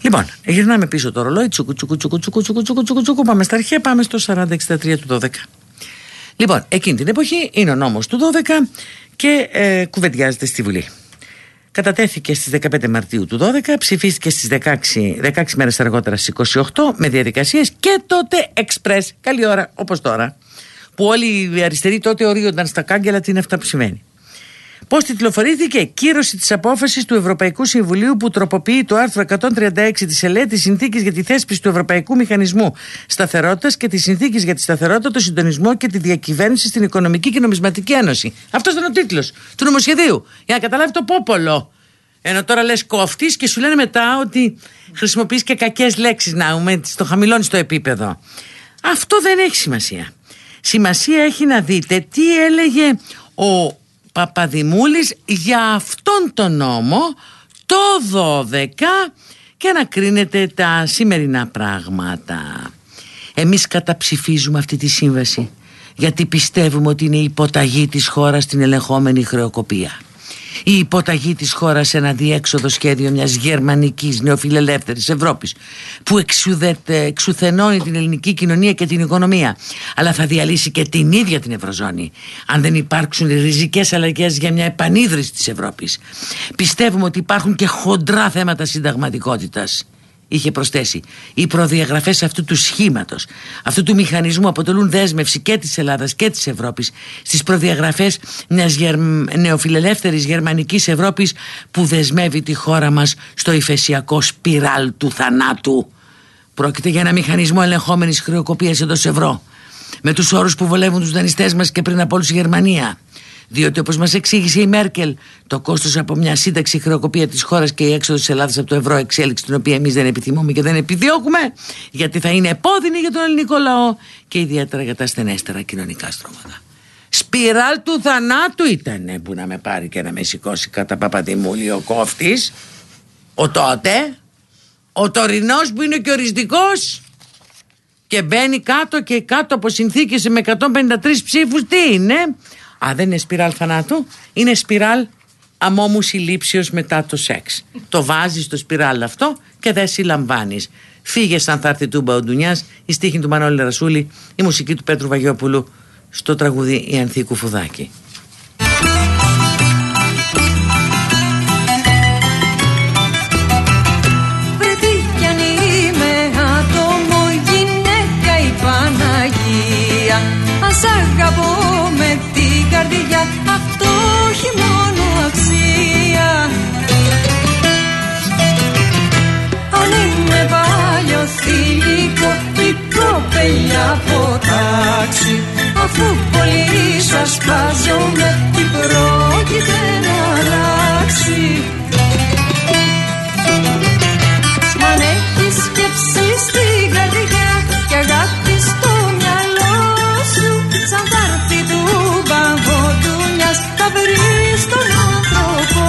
Λοιπόν, γυρνάμε πίσω το ρολόι. Τσουκου, τσουκου, τσουκου, τσουκου, τσουκου, τσουκου, τσουκου, τσουκου, πάμε στα αρχαία, πάμε στο 4063 του 12. Λοιπόν, εκείνη την εποχή είναι ο νόμος του 12 και ε, κουβεντιάζεται στη Βουλή. Κατατέθηκε στις 15 Μαρτίου του 12, ψηφίστηκε στις 16, 16 μέρες αργότερα στις 28 με διαδικασίες και τότε εξπρές, καλή ώρα όπως τώρα, που όλοι οι αριστεροί τότε ορίονταν στα κάγκελα τι είναι αυτά που σημαίνει. Πώς τιτλοφορήθηκε; Κύρωση της απόφασης του Ευρωπαϊκού Συμβουλίου που τροποποιεί το άρθρο 136 της ΕΛΕ τη Συνθήκη για τη θέσπιση του Ευρωπαϊκού Μηχανισμού Σταθερότητας και τη Συνθήκη για τη Σταθερότητα, το Συντονισμό και τη Διακυβέρνηση στην Οικονομική και Νομισματική Ένωση. Αυτός ήταν ο τίτλος του νομοσχεδίου. Για να καταλάβει το πόπολο. Ενώ τώρα λες κόφτη και σου λένε μετά ότι χρησιμοποιείς και κακές λέξεις να ούμε, το χαμηλώνεις στο επίπεδο. Αυτό δεν έχει σημασία. Σημασία έχει να δείτε τι έλεγε ο Παπαδημούλης για αυτόν τον νόμο το 12 και να κρίνετε τα σημερινά πράγματα. Εμείς καταψηφίζουμε αυτή τη σύμβαση γιατί πιστεύουμε ότι είναι υποταγή της χώρας στην ελεγχόμενη χρεοκοπία η υποταγή της χώρας σε ένα διέξοδο σχέδιο μιας γερμανικής νεοφιλελεύθερης Ευρώπης που εξουθενώνει την ελληνική κοινωνία και την οικονομία αλλά θα διαλύσει και την ίδια την Ευρωζώνη αν δεν υπάρξουν ριζικές αλλαγές για μια επανίδρυση της Ευρώπης. Πιστεύουμε ότι υπάρχουν και χοντρά θέματα συνταγματικότητας είχε προσθέσει. Οι προδιαγραφές αυτού του σχήματος, αυτού του μηχανισμού αποτελούν δέσμευση και της Ελλάδας και της Ευρώπης στις προδιαγραφές μιας γερ... νεοφιλελεύθερης γερμανικής Ευρώπης που δεσμεύει τη χώρα μας στο ηφαισιακό σπιράλ του θανάτου. Πρόκειται για ένα μηχανισμό ελεγχόμενης χρεοκοπίας εντός ευρώ. Με τους όρους που βολεύουν τους δανειστές μας και πριν από όλους η Γερμανία. Διότι όπως μας εξήγησε η Μέρκελ, το κόστος από μια σύνταξη χρεοκοπία της χώρας και η έξοδος της Ελλάδας από το ευρώ εξέλιξη, την οποία εμείς δεν επιθυμούμε και δεν επιδιώκουμε, γιατί θα είναι επώδυνη για τον ελληνικό λαό και ιδιαίτερα για τα στενέστερα κοινωνικά στρώματα. Σπιράλ του θανάτου ήταν που να με πάρει και να με σηκώσει κατά Παπαδημούλη ο κόφτης, ο τότε, Ο τωρινός που είναι και οριστικός και μπαίνει κάτω και κάτω από συνθήκες με 153 ψήφους τι είναι; Α δεν είναι σπιράλ θανάτου; Είναι σπιράλ αμόμους συλλήψεως μετά το σεξ Το βάζεις στο σπιράλ αυτό και δεν συλλαμβάνεις. Φύγε σαν θα έρθει τούμπα ο Ντουνιάς Η στίχη του Μανώλη Ρασούλη Η μουσική του Πέτρου Βαγιόπουλου Στο τραγουδί Η Ανθίκου Φουδάκη Αφού πολύ σας πάζομαι Τι πρόκειται να αλλάξει. Αν έχεις σκέψει στην καρδιά Και αγάπη στο μυαλό σου Σαν πάρτι του μπαγοντούνιας Θα βρεις τον άνθρωπό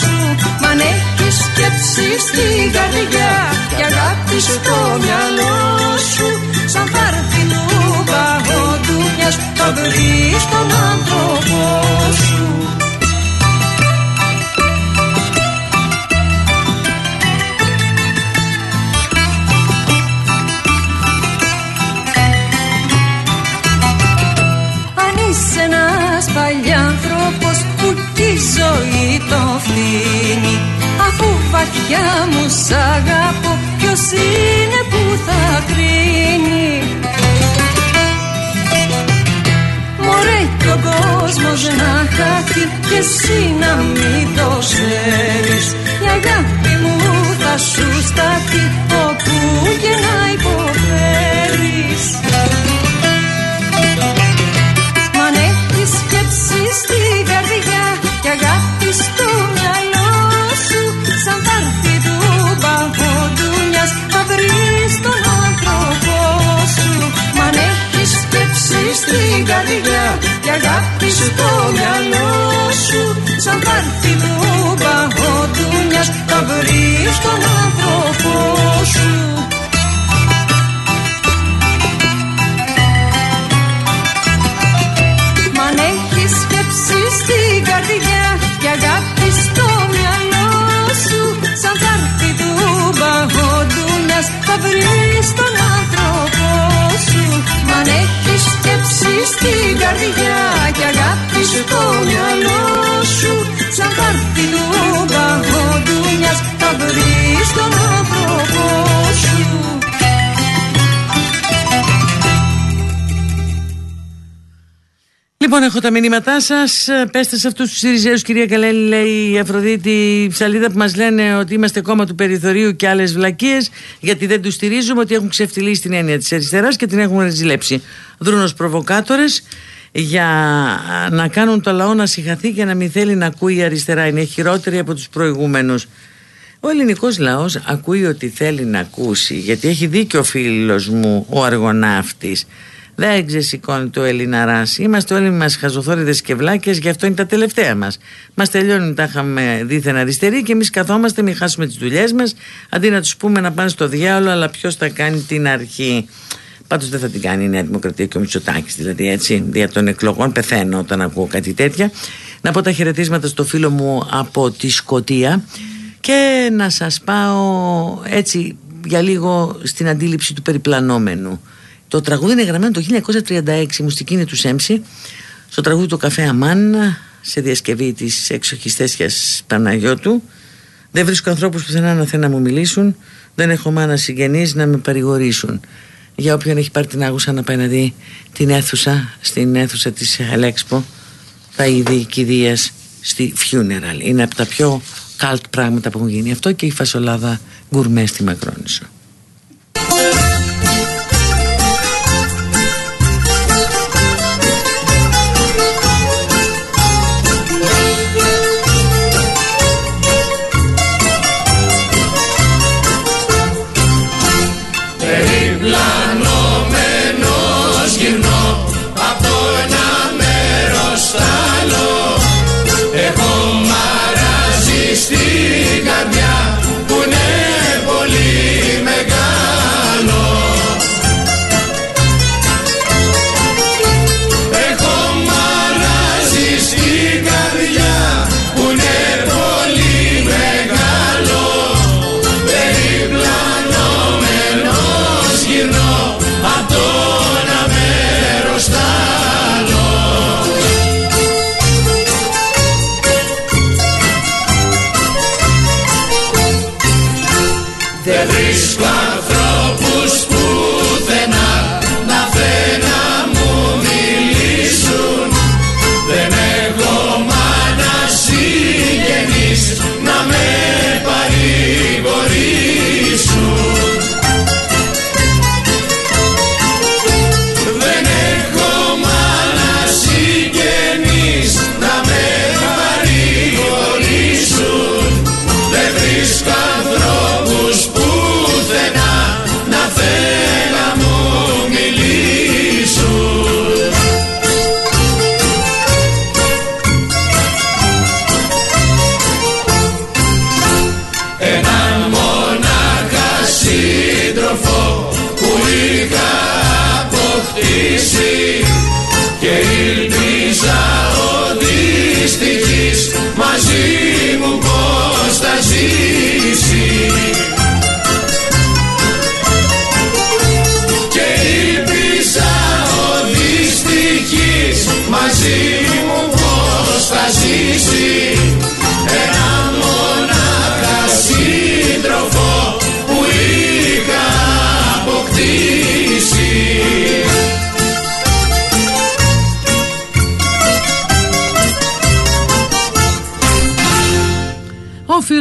σου. Μ' αν έχεις σκέψει στην καρδιά Και αγάπη στο μυαλό σου Σαν πάρτι του μπαγοντούνιας Θα βρεις τον άνθρωπό σου. Αν είσαι ένας παλιάνθρωπος που τη ζωή το φτύνει Αφού βαθιά μου σ' αγαπώ ποιος είναι που θα κρίνει; Κόσμος να χάθει και εσύ να μην το ξέρεις. Η αγάπη μου θα σου σταθεί όπου και να υποφέρεις. Μ' αν έχεις σκέψει στην καρδιά και αγάπη στο μυαλό σου σαν πάρτι του παγοντούνιας θα βρεις τον άνθρωπό σου. Μ' αν έχεις σκέψει στην καρδιά και αγάπης στο μυαλό σου σαν πάρτι του παγοντούνιας θα βρεις τον άνθρωπό Λοιπόν, έχω τα μηνύματά σας. Πέστε σε αυτούς τους Σιριζέους, κυρία Καλέλη, λέει η Αφροδίτη Ψαλίδα, που μας λένε ότι είμαστε κόμμα του περιθωρίου και άλλες βλακίες, γιατί δεν τους στηρίζουμε, ότι έχουν ξεφτυλίσει την έννοια της αριστεράς και την έχουν ρεζιλέψει. Δρούνος προβοκάτορες για να κάνουν το λαό να συγχαθεί και να μην θέλει να ακούει η αριστερά. Είναι χειρότερη από τους προηγούμενους. Ο ελληνικός λαός ακούει ότι θέλει να ακούσει, γιατί έχει δίκιο ο φίλος μου, ο αργοναύτης. Δεν ξεσηκώνει το Ελληναρά. Είμαστε όλοι μας χαζοθόριδες και βλάκες, γι' αυτό είναι τα τελευταία μας. Μας τελειώνουν, τα είχαμε δίθεν αριστεροί και εμείς καθόμαστε, μην χάσουμε τις δουλειές μας, αντί να τους πούμε να πάνε στο διάολο, αλλά ποιος θα κάνει την αρχή. Πάντως δεν θα την κάνει η Νέα Δημοκρατία και ο Μητσοτάκης, δηλαδή έτσι. Δια των εκλογών πεθαίνω όταν ακούω κάτι τέτοια. Να πω τα χαιρετίσματα στο φίλο μου από τη Σκωτία και να σας πάω έτσι για λίγο στην αντίληψη του περιπλανόμενου. Το τραγούδι είναι γραμμένο το 1936, η μουσική είναι του Σέμψη, στο τραγούδι το Καφέ Αμάν, σε διασκευή της εξοχιστέσιας Παναγιώτου. Δεν βρίσκω ανθρώπους πουθενά να θέλουν να μου μιλήσουν, δεν έχω μάνα συγγενείς να με παρηγορήσουν. Για όποιον έχει πάρει την άγουσα να πάει να δει την αίθουσα, στην αίθουσα της Ελέξπο, θα είδη κηδείας στη Funeral. Είναι από τα πιο καλτ πράγματα που έχουν γίνει. Αυτό και η φασολάδα γκουρμέ στη Μακρόνισο.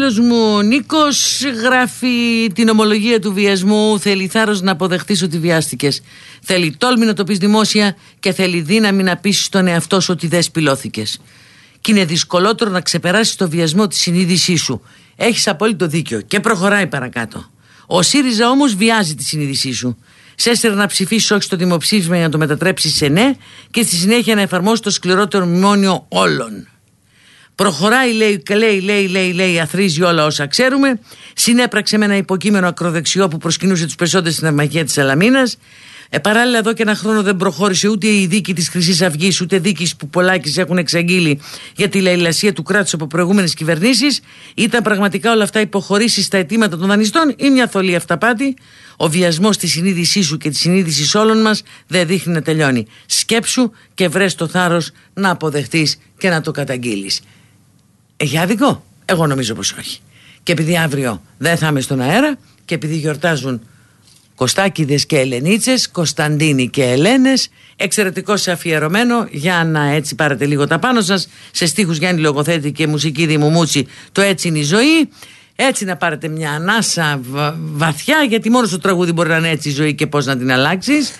Φίλος μου ο Νίκος γράφει την ομολογία του βιασμού. Θέλει θάρρος να αποδεχτείς ότι βιάστηκες. Θέλει τόλμη να το πεις δημόσια Και θέλει δύναμη να πείσεις τον εαυτό σου ότι δεν σπηλώθηκες. Και είναι δυσκολότερο να ξεπεράσεις το βιασμό της συνείδησής σου. Έχεις απόλυτο δίκιο και προχωράει παρακάτω. Ο ΣΥΡΙΖΑ όμως βιάζει τη συνείδησή σου. Σε έστερα να ψηφίσεις όχι στο δημοψήφισμα για να το μετατρέψεις σε ναι και στη συνέχεια να εφαρμόσεις το σκληρότερο μνημόνιο όλων. Προχωράει, λέει, λέει, λέει, λέει, λέει, αθρίζει όλα όσα ξέρουμε. Συνέπραξε με ένα υποκείμενο ακροδεξιό που προσκυνούσε τους περισσότερους στην αμαχία της Αλαμίνας. Ε, παράλληλα, εδώ και ένα χρόνο δεν προχώρησε ούτε η δίκη της Χρυσής Αυγής, ούτε δίκης που πολλάκι έχουν εξαγγείλει για τη λαϊλασία του κράτους από προηγούμενες κυβερνήσεις. Ήταν πραγματικά όλα αυτά υποχωρήσεις στα αιτήματα των δανειστών ή μια θολή αυταπάτη. Ο βιασμός της συνείδησής σου και της συνείδησης όλων μας δεν δείχνει να τελειώνει. Σκέψου και βρες το θάρρος να αποδεχτείς και να το καταγγείλεις. Έχει άδικο; Εγώ νομίζω πως όχι. Και επειδή αύριο δεν θα είμαι στον αέρα και επειδή γιορτάζουν Κωστάκηδες και Ελενίτσες, Κωνσταντίνοι και Ελένες, εξαιρετικός σε αφιερωμένο για να έτσι πάρετε λίγο τα πάνω σας σε στίχους Γιάννη Λογοθέτη και μουσική Δημουμούτσι το έτσι είναι η ζωή έτσι να πάρετε μια ανάσα βα- βαθιά γιατί μόνο στο τραγούδι μπορεί να είναι έτσι η ζωή και πώς να την αλλάξεις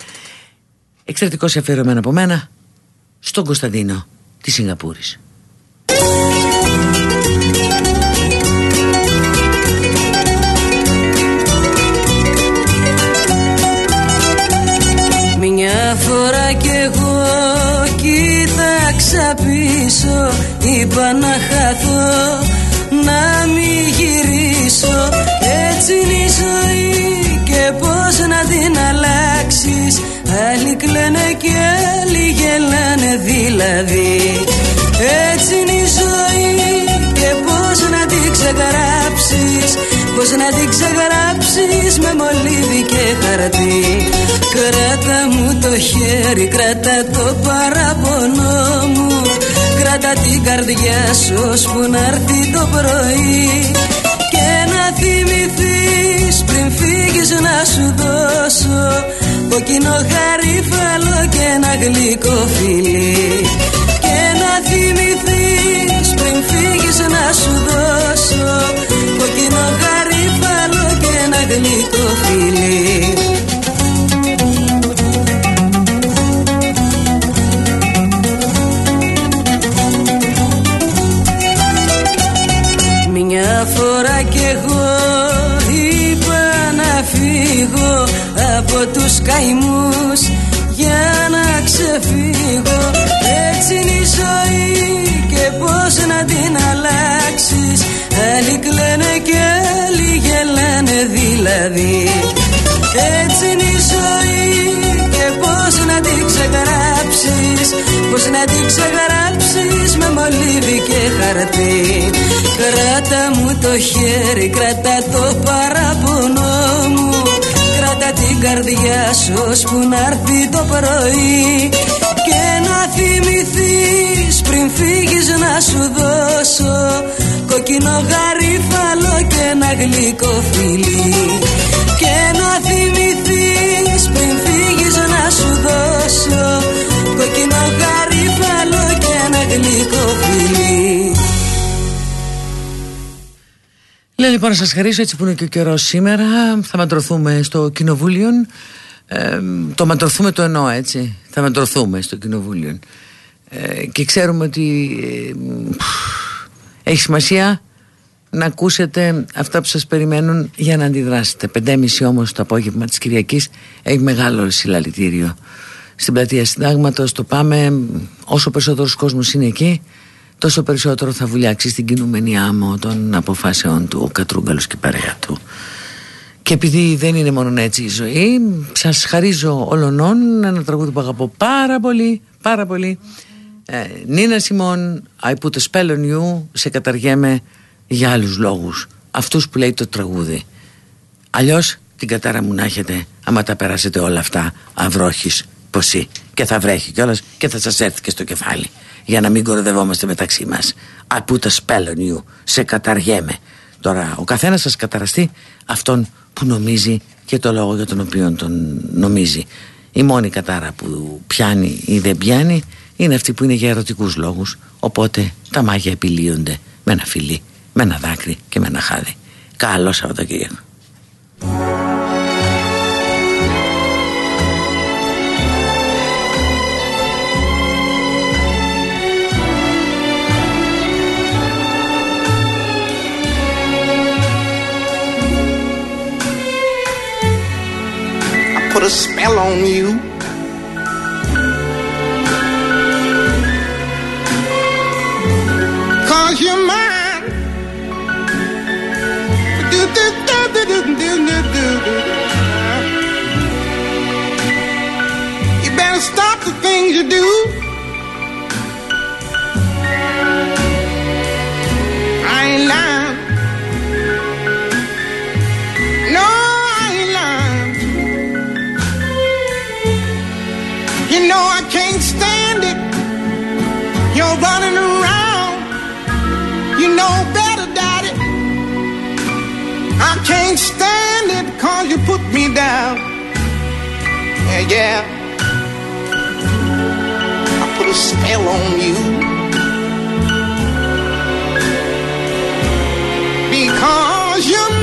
εξαιρετικός σε αφιερωμένο από μένα στον Κωνσταντίνο της Σιγκαπούρης κι εγώ κοίταξα πίσω Είπα να χαθώ, να μην γυρίσω. Έτσι είναι η ζωή και πώς να την αλλάξεις. Άλλοι κλαίνε και άλλοι γελάνε δηλαδή. Έτσι είναι η ζωή και πώς να την ξεγράψεις Πώς να την ξεγράψεις με μολύβι και χαρτί; Κράτα μου το χέρι, κράτα το παραπονό μου. Κράτα την καρδιά σου ώσπου να έρθει το πρωί. Και να θυμηθείς πριν φύγεις να σου δώσω. Κοκκινό γαρίφαλο και ένα γλυκό φιλί Και να θυμηθείς πριν φύγεις να σου δώσω Κοκκινό γαρίφαλο και ένα γλυκό φιλί. Μια φορά κι εγώ είπα να φύγω από τους καημούς για να ξεφύγω και πώς να την αλλάξεις; Άλλοι κλαίνε και άλλοι γελάνε δηλαδή. Έτσι είναι η ζωή και πώς να την ξεγράψεις; Πώς να την ξεγράψεις με μολύβι και χαρτί; Κράτα μου το χέρι, κράτα το παραπονό μου. Κράτα την καρδιά σου ώσπου να έρθει το πρωί. Και να θυμηθείς πριν φύγεις να σου δώσω Κοκκινό γαρίφαλο και ένα γλυκό φιλί. Και να θυμηθείς πριν φύγεις να σου δώσω Κοκκινό γαρίφαλο και ένα γλυκό φιλί. Λέω λοιπόν να σας χαρίσω έτσι που είναι και ο καιρός σήμερα. Θα μαντρωθούμε στο κοινοβούλιο ε, Το μαντρωθούμε το εννοώ έτσι Θα μαντρωθούμε στο κοινοβούλιο ε, Και ξέρουμε ότι ε, Έχει σημασία να ακούσετε αυτά που σας περιμένουν για να αντιδράσετε. Πεντέμιση όμως το απόγευμα της Κυριακής έχει μεγάλο συλλαλητήριο. Στην πλατεία συντάγματος το πάμε όσο περισσότερος κόσμος είναι εκεί τόσο περισσότερο θα βουλιάξει στην κινούμενη άμμο των αποφάσεων του ο Κατρούγκαλος και η παρέα του. Και επειδή δεν είναι μόνο έτσι η ζωή, σας χαρίζω όλων ένα τραγούδι που αγαπώ πάρα πολύ, πάρα πολύ. Ε, Νίνα Σιμών, I put a spell on you, σε καταργέμαι για άλλους λόγους. Αυτούς που λέει το τραγούδι. Αλλιώς την κατάρα μου να έχετε, άμα τα περάσετε όλα αυτά, αυρόχης, ποσί. Και και θα βρέχει κιόλας και θα σας έρθει και στο κεφάλι για να μην κοροδευόμαστε μεταξύ μας I put a spell on you σε καταργέμαι τώρα ο καθένας σας καταραστεί αυτόν που νομίζει και το λόγο για τον οποίο τον νομίζει. Η μόνη κατάρα που πιάνει ή δεν πιάνει είναι αυτή που είναι για ερωτικούς λόγους. Οπότε τα μάγια επιλύονται με ένα φιλί, με ένα δάκρυ και με ένα χάδι. Καλό Σαββατοκύριακο put a spell on you. Cause you're mine. You better stop the things you do. Put me down. Yeah, yeah. I put a spell on you. Because you're